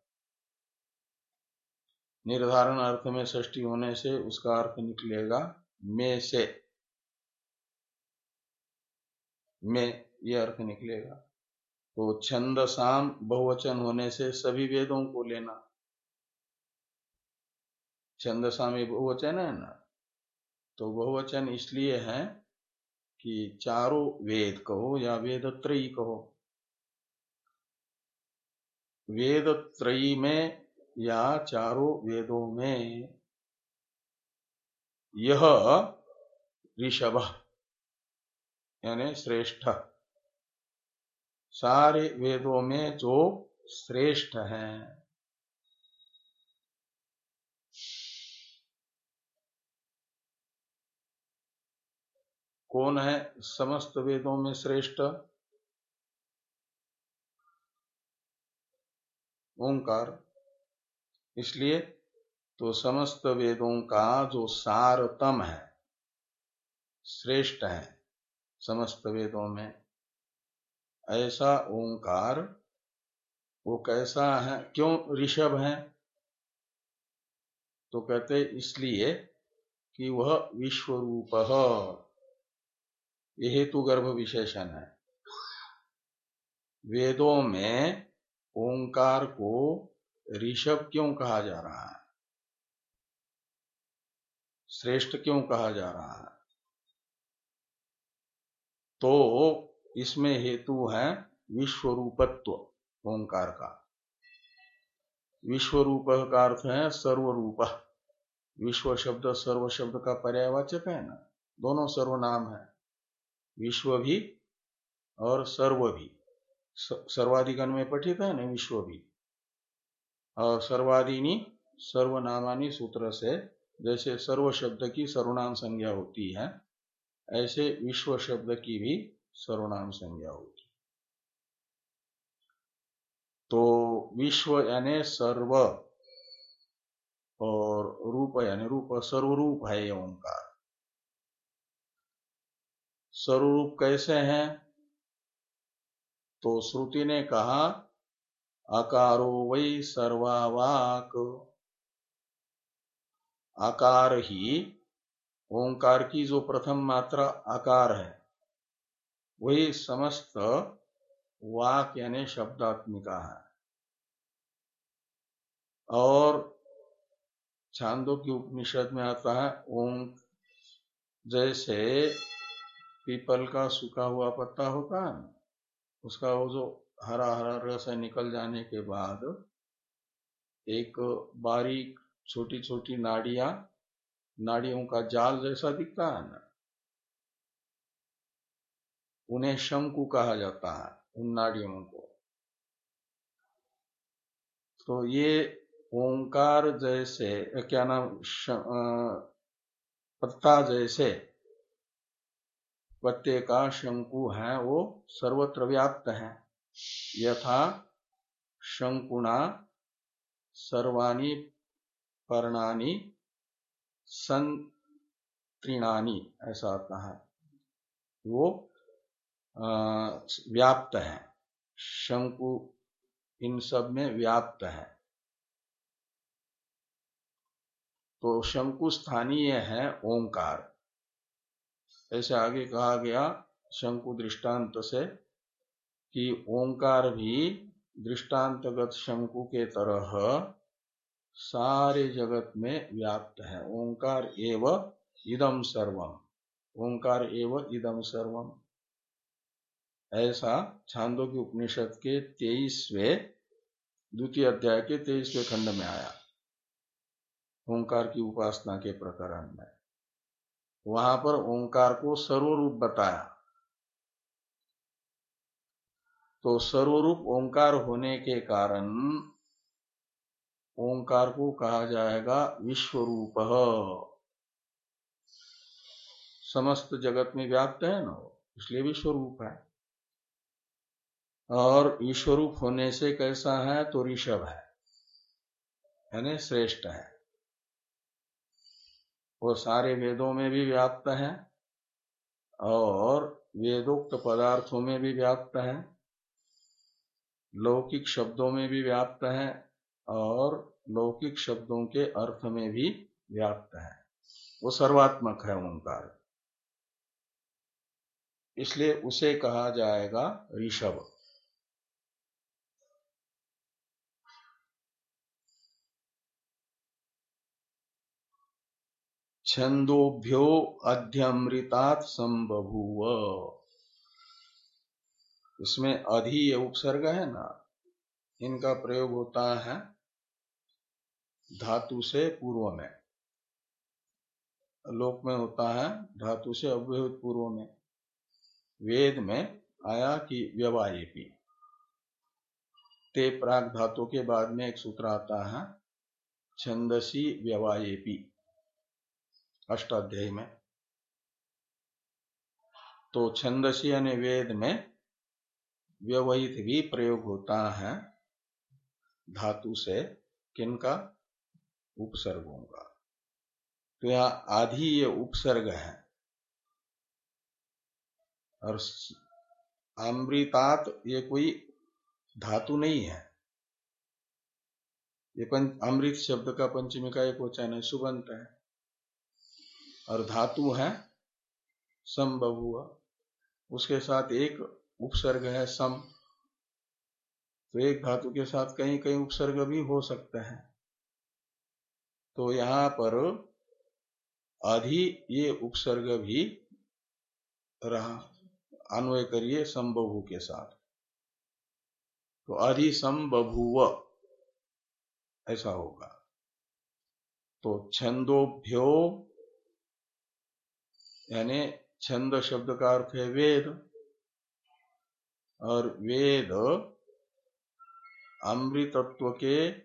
निर्धारण अर्थ में षष्टी होने से उसका अर्थ निकलेगा, में से। में, ये अर्थ निकलेगा। तो छंदसाम बहुवचन होने से सभी वेदों को लेना। छंद शाम बहुवचन है ना? तो बहुवचन इसलिए है कि चारों वेद कहो या वेद त्रयी कहो। वेद त्रयी में या चारों वेदों में यह ऋषभ यानी श्रेष्ठ सारे वेदों में जो श्रेष्ठ हैं। कौन है समस्त वेदों में श्रेष्ठ? ओंकार। इसलिए तो समस्त वेदों का जो सारतम है, श्रेष्ठ है समस्त वेदों में, ऐसा ओंकार, वो कैसा है? क्यों ऋषभ है? तो कहते इसलिए कि वह विश्व रूप ये हेतु गर्भ विशेषण है। वेदों में ओंकार को ऋषभ क्यों कहा जा रहा है? श्रेष्ठ क्यों कहा जा रहा है? तो इसमें हेतु है विश्वरूपत्व ओंकार का। विश्वरूप का अर्थ है सर्वरूप। विश्व शब्द सर्व शब्द का पर्यायवाचक है ना? दोनों सर्वनाम है। विश्व भी और सर्व भी। सर्वाधिगण में पठित है ना विश्व भी। और सर्वादिनी सर्वनामानी सूत्र से जैसे सर्व शब्द की सर्वनाम संज्ञा होती है, ऐसे विश्व शब्द की भी सर्वनाम संज्ञा होती तो विश्व यानी सर्व और रूप यानी रूप सर्वरूप है ओंकार। स्वरूप कैसे हैं? तो श्रुति ने कहा, अकारो वै सर्वावाक। आकार ही ओंकार की जो प्रथम मात्रा आकार है, वही समस्त वाक यानी शब्दात्मिका है। और छांदो की उपनिषद में आता है, ओं जैसे पीपल का सूखा हुआ पत्ता होता है उसका वो जो हरा हरा रस है निकल जाने के बाद, एक बारीक छोटी छोटी नाड़िया, नाड़ियों का जाल जैसा दिखता है ना, उन्हें शंकु कहा जाता है, उन नाड़ियों को। तो ये ओंकार जैसे, क्या नाम पत्ता जैसे पत्ते का शंकु है, वो सर्वत्र व्याप्त है। यथा शंकुना सर्वाणी पर्णानी संत्रिणानी, ऐसा आता है। वो व्याप्त है। शंकु इन सब में व्याप्त है। तो शंकु स्थानीय है ओंकार। ऐसे आगे कहा गया शंकु दृष्टांत से कि ओंकार भी दृष्टांतगत शंकु के तरह सारे जगत में व्याप्त है। ओंकार एव इदम सर्वम ओंकार एव इदम सर्वम ऐसा छांदो की उपनिषद के तेईसवे, द्वितीय अध्याय के तेईसवे खंड में आया। ओंकार की उपासना के प्रकरण में। वहाँ पर ओंकार को सर्वरूप बताया। तो सर्वरूप ओंकार होने के कारण ओंकार को कहा जाएगा विश्वरूप। समस्त जगत में व्याप्त है ना इसलिए विश्वरूप है। और ईश्वरूप होने से कैसा है? तो ऋषभ है। यानी श्रेष्ठ है। वो सारे वेदों में भी व्याप्त है और वेदोक्त पदार्थों में भी व्याप्त है, लौकिक शब्दों में भी व्याप्त है और लौकिक शब्दों के अर्थ में भी व्याप्त है। वो सर्वात्मक है ओंकार। इसलिए उसे कहा जाएगा ऋषभ। छंदोभ्यो अध्यमृतात संबभूव। इसमें अधि ये उपसर्ग है ना, इनका प्रयोग होता है धातु से पूर्व में। लोक में होता है धातु से अव्यवहित पूर्व में। वेद में आया कि व्यवायेपी। ते प्राग धातु के बाद में एक सूत्र आता है, छंदसी व्यवायेपी। अष्टाध्यायी में। तो छंदसी यानी वेद में व्यवहित भी प्रयोग होता है धातु से किनका? उपसर्गों का। तो यह आधी ये उपसर्ग है। और अमृतात ये कोई धातु नहीं है। ये अमृत शब्द का पंचमी का एक वचन है, सुबंत है। और धातु है सम बबुआ उसके साथ एक उपसर्ग है, सम। तो एक धातु के साथ कहीं कहीं उपसर्ग भी हो सकते हैं। तो यहाँ पर आधि ये उपसर्ग भी रहा। अन्वय करिए संबभु के साथ। तो अधि संबभुव ऐसा होगा। तो छंदोभ्यो यानी छंद शब्द का अर्थ है वेद, और वेद अमृतत्व के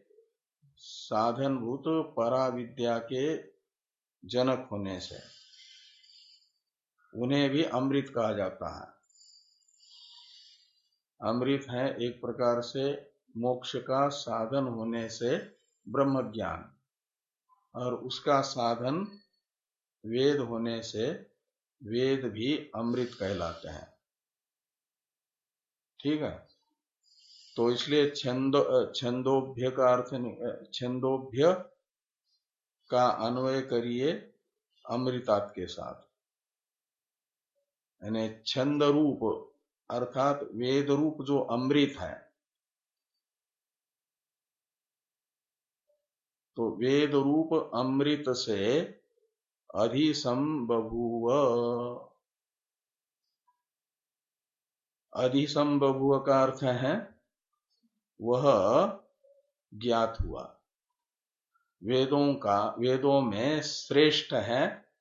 साधनभूत पराविद्या के जनक होने से, उन्हें भी अमृत कहा जाता है। अमृत है एक प्रकार से मोक्ष का साधन होने से ब्रह्म ज्ञान और उसका साधन वेद होने से वेद भी अमृत कहलाते हैं। ठीक है? तो इसलिए छंदो छंदोभ्य का अर्थ छंदोभ्य का अन्वय करिए अमृतात के साथ। यानी छंद रूप अर्थात वेद रूप जो अमृत है। तो वेद रूप अमृत से अधिसंबभूव अधिसंबभूव का अर्थ है, वह ज्ञात हुआ। वेदों का, वेदों में श्रेष्ठ है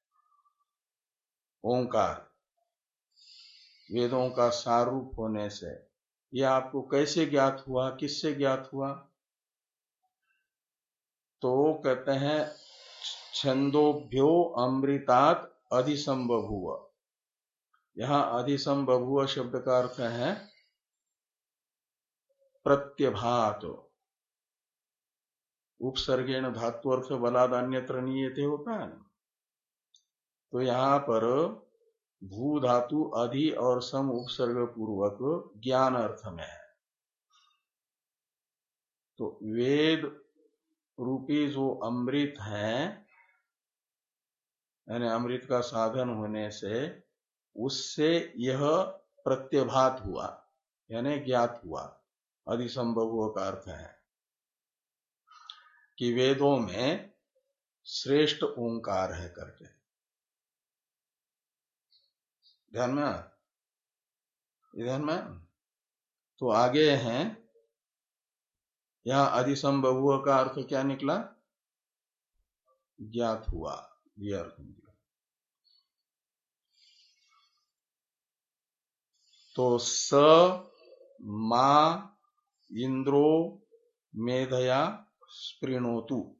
ओंकार। वेदों का सारूप होने से, यह आपको कैसे ज्ञात हुआ, किससे ज्ञात हुआ? तो कहते हैं छंदोभ्यो अमृतात अधिसंबभुव। यहाँ अधिसंबभुव शब्द का अर्थ है प्रत्यभात। उपसर्गेण धातुअर्थ बलादान्यत्र नियते होता है। तो यहाँ पर भू धातु अधि और सम उपसर्ग पूर्वक ज्ञान अर्थ में है। तो वेद रूपी जो अमृत है, यानी अमृत का साधन होने से, उससे यह प्रत्यभात हुआ, यानी ज्ञात हुआ। अधिसंभव का अर्थ है कि वेदों में श्रेष्ठ ओंकार है करके। ध्यान में ध्यान में तो आगे हैं यहाँ अधिसंभव का अर्थ क्या निकला? ज्ञात हुआ, ये अर्थ निकला। तो स, मा, इंद्रो, मेधया स्प्रीणोतु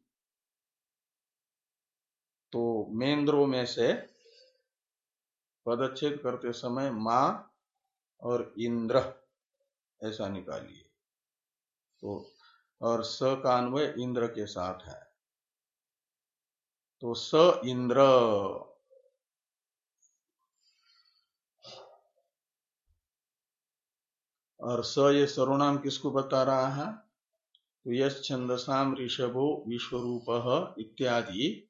तो मेन्द्रो में से पदच्छेद करते समय माँ और इंद्र, ऐसा निकालिए। तो और स का अन्वय इंद्र के साथ है। तो स इंद्र। और स ये सर्वनाम किसको बता रहा है? तो यश छंदसाम ऋषभो विश्वरूप इत्यादि।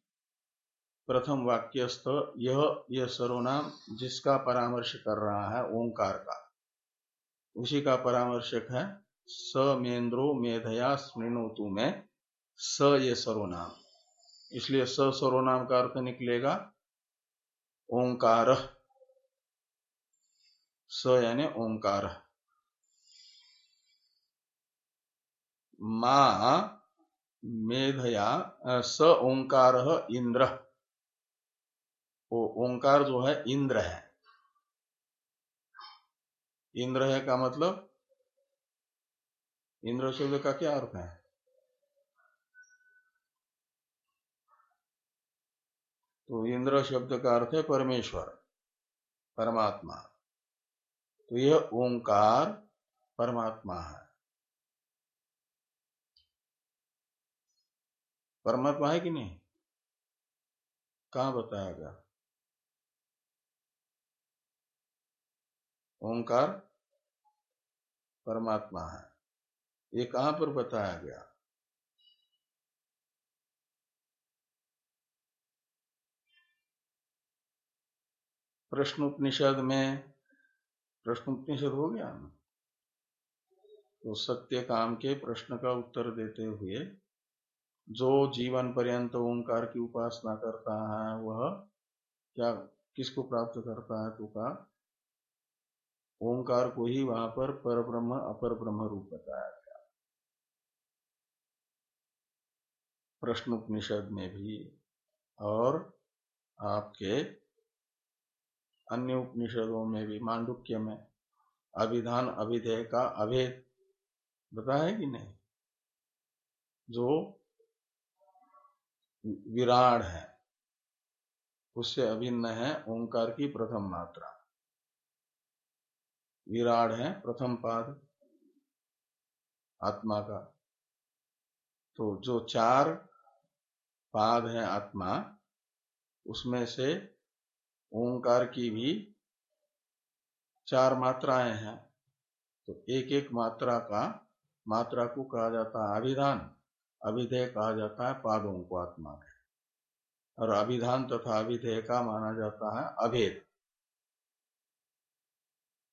प्रथम वाक्यस्थ, यह यह सर्वनाम जिसका परामर्श कर रहा है, ओंकार का। उसी का परामर्शक है। स मेन्द्रो मेधया स्मृणोतु में। स ये सर्वनाम। इसलिए स सर्वनाम का अर्थ निकलेगा ओंकार। स यानी ओंकार। मा मेधया स ओंकार इंद्र। ओंकार जो है, इंद्र है। इंद्र है का मतलब? इंद्र शब्द का क्या अर्थ है? तो इंद्र शब्द का अर्थ है परमेश्वर, परमात्मा। तो यह ओंकार परमात्मा है। परमात्मा है कि नहीं? कहा बताया गया ओंकार परमात्मा है। ये कहाँ पर बताया गया? प्रश्न उपनिषद में प्रश्न उपनिषद हो गया ना? तो सत्य काम के प्रश्न का उत्तर देते हुए जो जीवन पर्यंत ओंकार की उपासना करता है, वह क्या किसको प्राप्त करता है तो का ओंकार को ही वहाँ पर पर ब्रह्म अपर ब्रह्म रूप बताया गया प्रश्न उपनिषद में भी और आपके अन्य उपनिषदों में भी, मांडुक्य में, अभिधान, अभिधेय का अभेद, बताया कि नहीं? जो विराड है, उससे अभिन्न है ओंकार की प्रथम मात्रा। विराड है प्रथम पाद, आत्मा का। तो जो चार पाद है आत्मा उसमें से ओंकार की भी चार मात्राएँ हैं। तो एक एक मात्रा का मात्रा को कहा जाता है अभिधान। अभिधेय कहा जाता है पादों को आत्मा के। और अभिधान तथा अभिधेय का माना जाता है अभेद।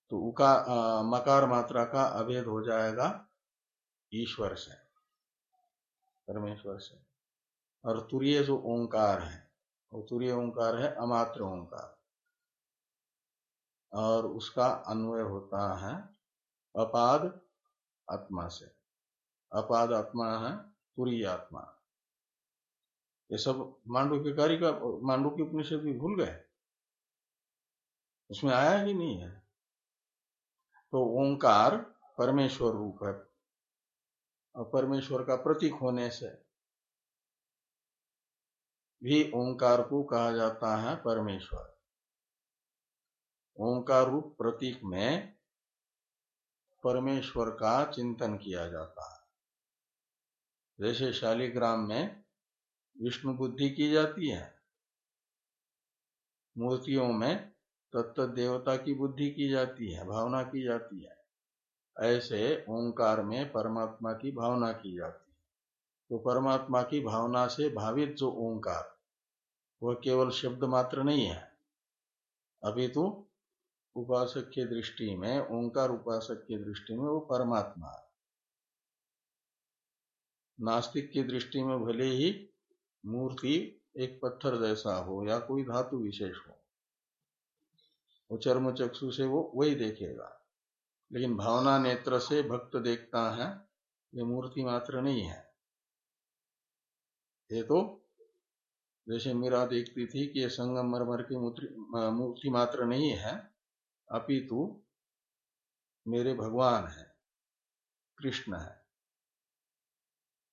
तो उका आ, मकार मात्रा का अभेद हो जाएगा ईश्वर से परमेश्वर से। और तुरीय जो ओंकार है वो तुरीय ओंकार है अमात्र ओंकार। और उसका अन्वय होता है अपाद आत्मा से। अपाद आत्मा है तुरीय आत्मा। ये सब मांडू के कार्य का, मांडू की उपनिषद भी भूल गए? उसमें आया ही नहीं है। तो ओंकार परमेश्वर रूप है। और परमेश्वर का प्रतीक होने से भी ओंकार को कहा जाता है परमेश्वर। ओंकार रूप प्रतीक में परमेश्वर का चिंतन किया जाता है। जैसे शालिग्राम में विष्णु बुद्धि की जाती है, मूर्तियों में तत्त देवता की बुद्धि की जाती है, भावना की जाती है। ऐसे ओंकार में परमात्मा की भावना की जाती है। तो परमात्मा की भावना से भावित जो ओंकार वह केवल शब्द मात्र नहीं है। अभी तो उपासक की दृष्टि में, ओंकार उपासक की दृष्टि में वो परमात्मा है। नास्तिक की दृष्टि में भले ही मूर्ति एक पत्थर जैसा हो या कोई धातु विशेष हो, वो चर्म चक्षु से वो वही देखेगा। लेकिन भावना नेत्र से भक्त देखता है, ये मूर्ति मात्र नहीं है। ये तो जैसे मीरा देखती थी कि ये संगम मरमर की मूर्ति मात्र नहीं है, अपितु मेरे भगवान है, कृष्ण है।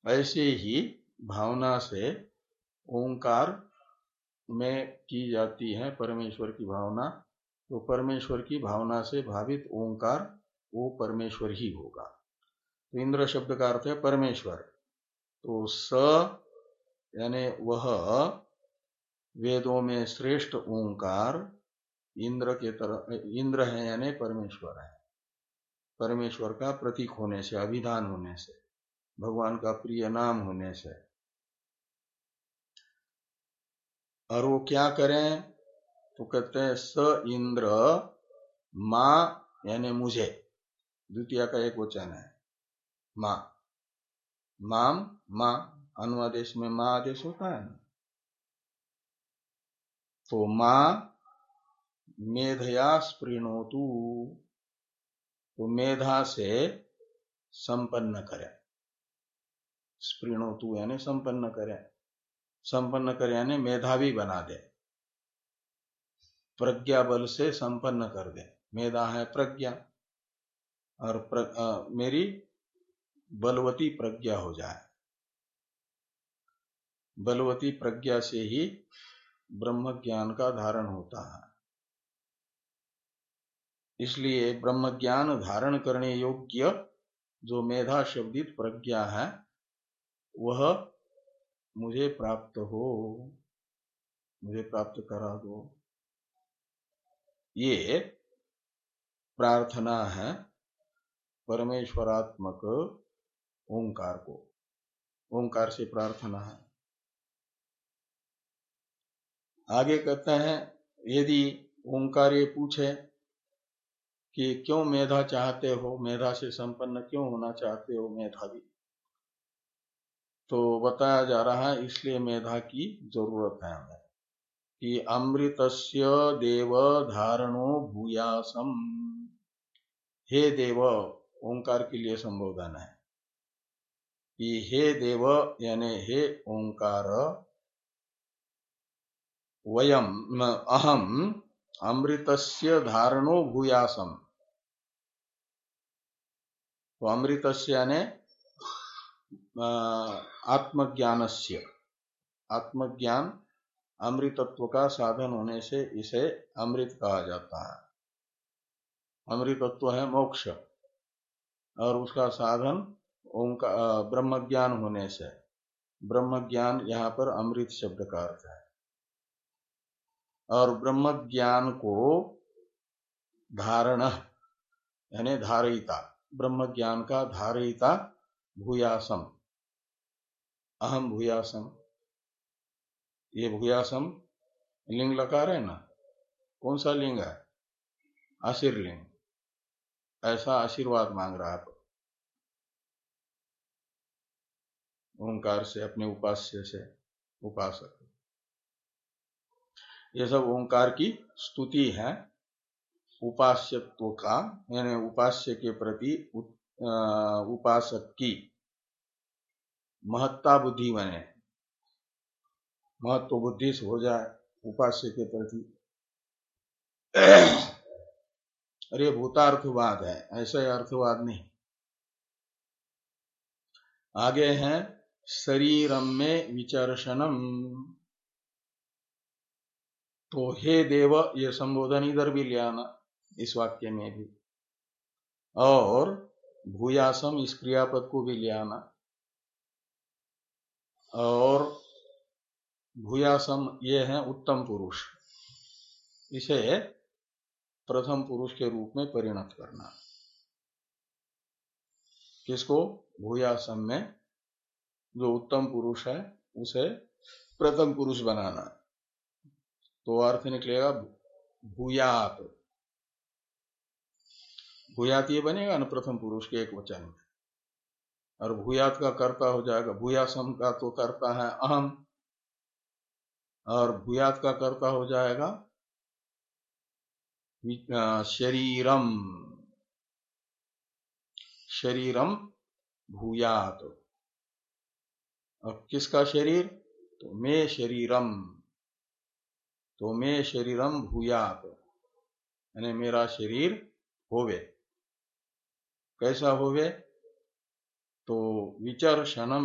ऐसे ही भावना से ओंकार में की जाती है परमेश्वर की भावना तो परमेश्वर की भावना से भावित ओंकार वो परमेश्वर ही होगा। तो इंद्र शब्द का अर्थ है परमेश्वर। तो स यानी वह वेदों में श्रेष्ठ ओंकार इंद्र के तरह, इंद्र है यानी परमेश्वर है। परमेश्वर का प्रतीक होने से, अभिधान होने से, भगवान का प्रिय नाम होने से। और वो क्या करें? तो कहते हैं, स इंद्र, माँ यानी मुझे। द्वितीय का एक वचन है, माँ। माम, माँ। अनुवादेश में माँ आदेश होता है। तो माँ मेधया स्प्रीणोतु तो मेधा से संपन्न करें। स्प्रीणोतु यानी संपन्न करें। संपन्न करें यानी मेधावी बना दे। प्रज्ञा बल से संपन्न कर दे। मेधा है प्रज्ञा। और प्र, आ, मेरी बलवती प्रज्ञा हो जाए। बलवती प्रज्ञा से ही ब्रह्म ज्ञान का धारण होता है। इसलिए ब्रह्म ज्ञान धारण करने योग्य जो मेधा शब्दित प्रज्ञा है, वह मुझे प्राप्त हो, मुझे प्राप्त करा दो। ये प्रार्थना है परमेश्वरात्मक ओंकार को। ओंकार से प्रार्थना है। आगे कहते हैं, यदि ओंकार ये पूछे कि क्यों मेधा चाहते हो, मेधा से संपन्न क्यों होना चाहते हो मेधावी? तो बताया जा रहा है, इसलिए मेधा की ज़रूरत है हमें। कि अमृतस्य देव धारणो भूयासम। हे देव, ओंकार के लिए संबोधन है। कि हे देव, यानी हे ओंकार वयम अहम अमृतस्य धारणो भूयासम। तो अमृतस्य आत्मज्ञान से आत्मज्ञान अमृतत्व का साधन होने से इसे अमृत कहा जाता है। अमृतत्व है मोक्ष। और उसका साधन ओंका ब्रह्म ज्ञान होने से। ब्रह्म ज्ञान यहाँ पर अमृत शब्द का अर्थ है। और ब्रह्म ज्ञान को धारण, यानी धारयिता ब्रह्म ज्ञान का धारयिता भूयासम। अहम भूयासम। ये भूयासम लिंग लकार है ना? कौन सा लिंग है? आशीर्लिंग ऐसा आशीर्वाद मांग रहा है ओंकार से, अपने उपास्य से, उपासक। ये सब ओंकार की स्तुति है। उपास्यत्व का यानी उपास्य के प्रति उपासक की महत्ता बुद्धि बने। महत्व बुद्धि से हो जाए उपास्य के प्रति। अरे, भूतार्थवाद है, ऐसा अर्थवाद नहीं। आगे है शरीरम में विचर्शनम तो हे देव, ये संबोधन इधर भी ले आना, इस वाक्य में भी। और भूयासम इस क्रियापद को भी ले आना। और भूयासम ये है उत्तम पुरुष। इसे प्रथम पुरुष के रूप में परिणत करना। किसको? भूयासम में जो उत्तम पुरुष है, उसे प्रथम पुरुष बनाना। तो अर्थ निकलेगा भूयात। भूयात ये बनेगा ना प्रथम पुरुष के एक वचन में। और भूयात का कर्ता हो जाएगा। भूयासम का तो करता है अहम। और भूयात का कर्ता हो जाएगा शरीरम। शरीरम भूयात। अब किसका शरीर? तो मे शरीरम। तो मे शरीरम भूयात। यानी मेरा शरीर होवे। कैसा होवे? तो विचर्शनम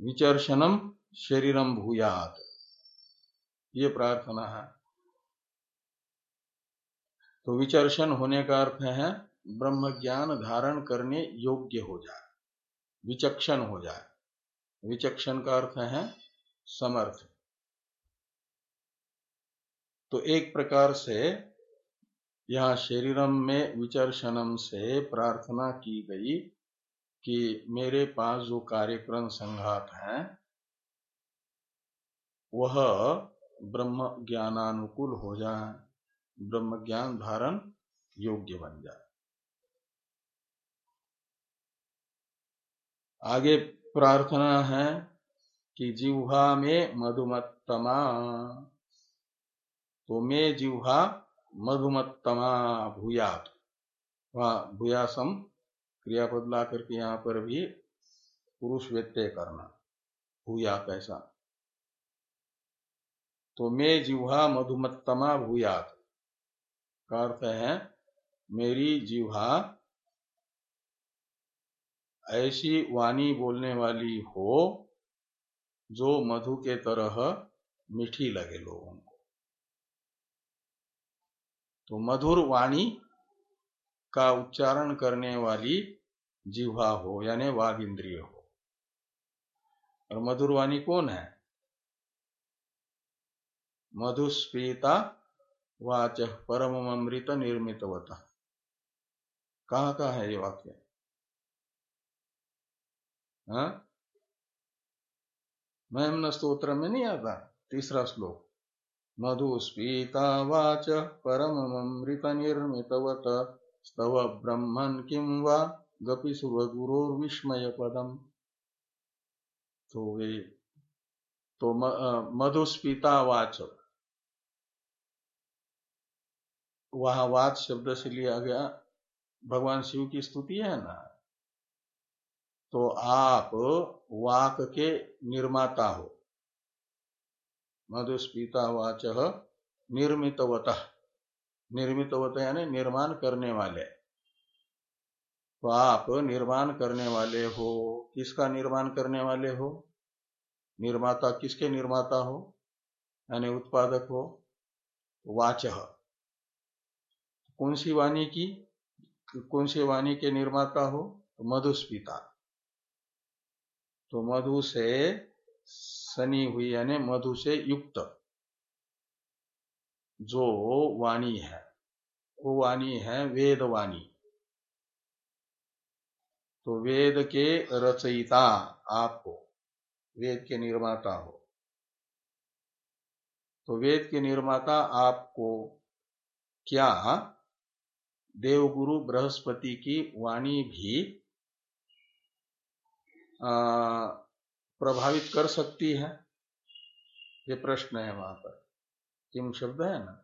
विचर्शनम शरीरम भूयात। ये प्रार्थना है। तो विचर्शन होने का अर्थ है, ब्रह्म ज्ञान धारण करने योग्य हो जाए। विचक्षण हो जाए। विचक्षण का अर्थ है समर्थ। तो एक प्रकार से यहाँ शरीरम में विचर्शनम से प्रार्थना की गई कि मेरे पास जो कार्यक्रम संघात है, वह ब्रह्म ज्ञानानुकूल हो जाए, ब्रह्म ज्ञान धारण योग्य बन जाए। आगे प्रार्थना है कि जिह्वा में मधुमत्तमा। तो मैं जिह्वा मधुमत्तमा भूयात वहाँ भूयासम क्रियापद ला करके यहाँ पर भी पुरुष व्यत्यय करना। भूयात ऐसा तो मैं जिह्वा मधुमत्तमा भूयात। का अर्थ है, मेरी जिह्वा ऐसी वाणी बोलने वाली हो जो मधु के तरह मीठी लगे लोगों को। तो मधुर वाणी का उच्चारण करने वाली जीवा हो, यानी वाघ इंद्रिय हो। और मधुर वाणी कौन है? मधुस्पीता वाच परम अमृत निर्मितवत। कहा का है ये वाक्य? हाँ? महिमन स्त्रोत्र में नहीं आता? तीसरा श्लोक। मधुस्पीता वाच परममृत निर्मितवत स्तव ब्रह्मन किम वा? गपि विस्मय पदम तो वे तो मधुस्पीता वाच। वहाँ वाच शब्द से लिया गया, भगवान शिव की स्तुति है ना? तो आप वाक के निर्माता हो। मधुस्पीता वाच निर्मितवत। निर्मितवत यानी निर्माण करने वाले। तो आप निर्माण करने वाले हो। किसका निर्माण करने वाले हो? निर्माता किसके निर्माता हो? यानी उत्पादक हो। वाच। कौन सी वाणी की? कौन सी वाणी के निर्माता हो? तो मधुस्पीता तो मधु से सनी हुई, यानी मधु से युक्त जो वाणी है, वो वाणी है वेद वाणी तो वेद के रचयिता आपको, वेद के निर्माता हो। तो वेद के निर्माता आपको क्या, देवगुरु बृहस्पति की वाणी भी प्रभावित कर सकती है? ये प्रश्न है वहाँ पर। किम शब्द है ना?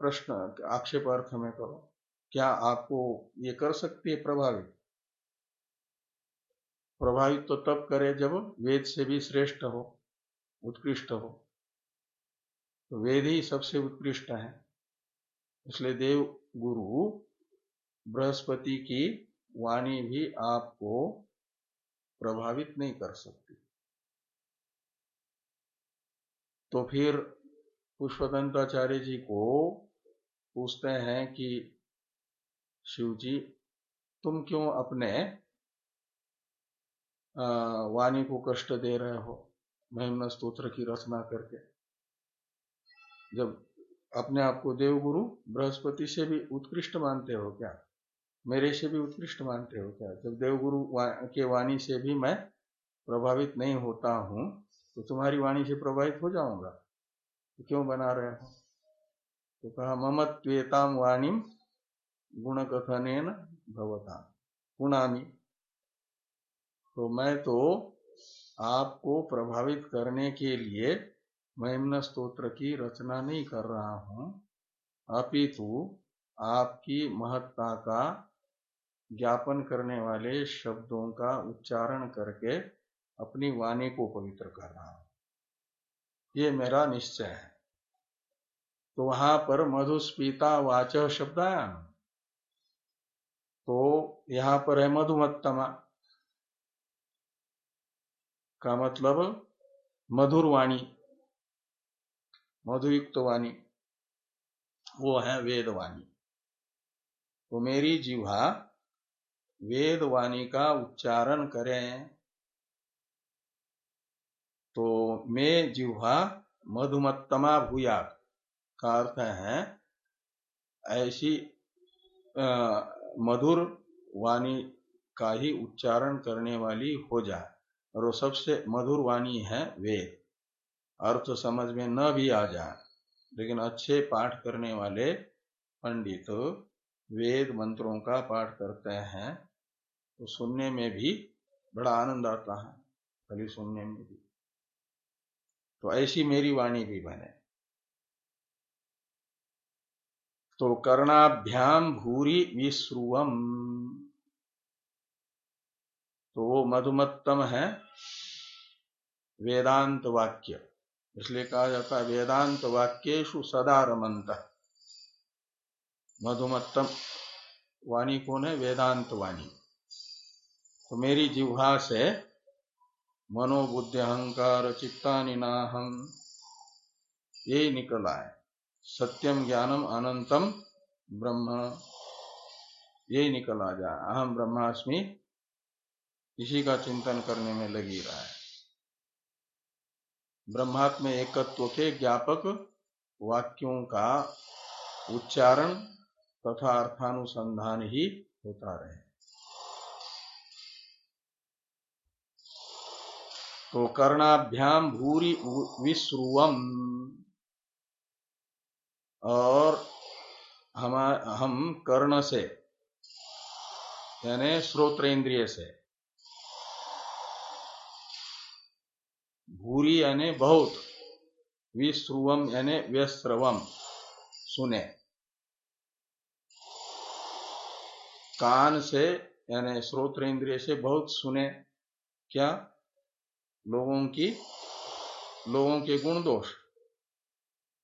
प्रश्न, आक्षेप अर्थ में करो क्या आपको ये कर सकती है प्रभावित? प्रभावित तो तब करे जब वेद से भी श्रेष्ठ हो, उत्कृष्ट हो। तो वेद ही सबसे उत्कृष्ट है। इसलिए देव गुरु बृहस्पति की वाणी भी आपको प्रभावित नहीं कर सकती। तो फिर पुष्पतंत्राचार्य जी को पूछते हैं कि शिव जी तुम क्यों अपने वाणी को कष्ट दे रहे हो महिमा स्त्रोत्र की रचना करके? जब अपने आप को देवगुरु बृहस्पति से भी उत्कृष्ट मानते हो क्या? मेरे से भी उत्कृष्ट मानते हो क्या? जब देवगुरु के वाणी से भी मैं प्रभावित नहीं होता हूँ तो तुम्हारी वाणी से प्रभावित हो जाऊँगा। तो क्यों बना रहे हो? तो कहा ममत्वेताम वाणी गुण कथन भवता। पुणामी। तो मैं तो आपको प्रभावित करने के लिए महिमन स्त्रोत्र की रचना नहीं कर रहा हूँ। अपितु आपकी महत्ता का ज्ञापन करने वाले शब्दों का उच्चारण करके अपनी वाणी को पवित्र कर रहा हूँ। ये मेरा निश्चय है। तो वहाँ पर मधुस्पीता वाच शब्द आया तो यहाँ पर है मधुमत्तमा। का मतलब मधुर वाणी, मधुयुक्त वाणी, वो है वेद वाणी। तो मेरी जीवा वेदवाणी का उच्चारण करें। तो मे जिह्वा मधुमत्तमा भूया का अर्थ है, ऐसी मधुर वाणी का ही उच्चारण करने वाली हो जाए और वो सबसे मधुर वाणी है वेद। अर्थ समझ में न भी आ जाए लेकिन अच्छे पाठ करने वाले पंडित वेद मंत्रों का पाठ करते हैं। तो सुनने में भी बड़ा आनंद आता है खाली सुनने में भी। तो ऐसी मेरी वाणी भी बने। तो कर्णाभ्याम भूरी विश्रुवम। तो वो मधुमत्तम है, वेदांत वाक्य। इसलिए कहा जाता है, वेदांत वाक्यु सदा रमंत मधुमत्तम वाणी कौन है? वेदांत वाणी। तो मेरी जिह्वा से मनोबुद्धि अहंकार चित्ता निनाहम ये निकला है सत्यम ज्ञानम अनंतम ब्रह्म, ये निकल आ जाए अहम ब्रह्मास्मि, इसी का चिंतन करने में लगी रहा है। ब्रह्मात्म एकत्व के ज्ञापक वाक्यों का उच्चारण तथा अर्थानुसंधान ही होता रहे। तो कर्णाभ्याम भूरी विश्रुवम। और हम हम कर्ण से, यानी श्रोत्र इंद्रिय से। भूरी यानी बहुत, विश्रुवम यानी व्यस्रवम, सुने। कान से यानी श्रोत्र इंद्रिय से बहुत सुने। क्या? लोगों की, लोगों के गुण दोष,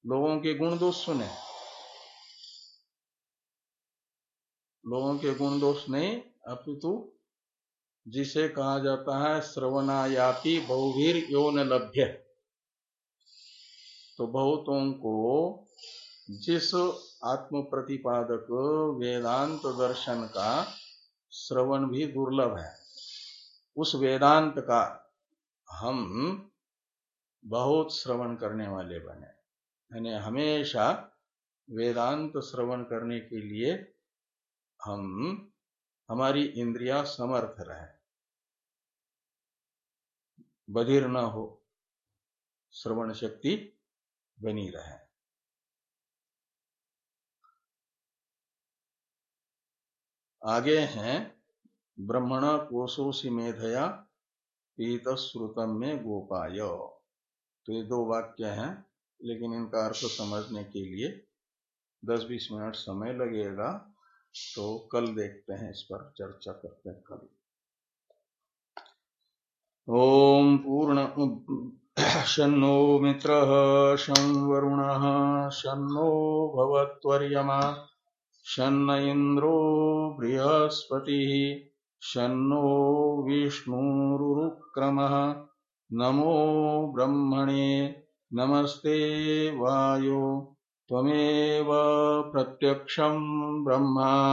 लोगों के गुण दोष सुने। लोगों के गुण दोष नहीं, अपितु जिसे कहा जाता है, श्रवणायापी बहुवीर यौन लभ्य। तो बहुतों को जिस आत्म प्रतिपादक वेदांत दर्शन का, श्रवण भी दुर्लभ है। उस वेदांत का हम बहुत श्रवण करने वाले बने। यानी हमेशा वेदांत श्रवण करने के लिए हम, हमारी इंद्रिया समर्थ रहे। बधिर न हो, श्रवण शक्ति बनी रहे। आगे हैं ब्रह्मण कोशोसी मेधया पीत श्रुतम में गोपाय। तो ये दो वाक्य हैं, लेकिन इनका अर्थ समझने के लिए 10-20 मिनट समय लगेगा तो कल देखते हैं, इस पर चर्चा करते हैं कल। ओम पूर्ण शनो मित्र, शं वरुण शनो भवत्वर्यमा, शन्न इंद्रो बृहस्पति। शन्नो विष्णुरुक्रमः। नमो ब्रह्मणे नमस्ते वायो। त्वमेव प्रत्यक्षं ब्रह्मा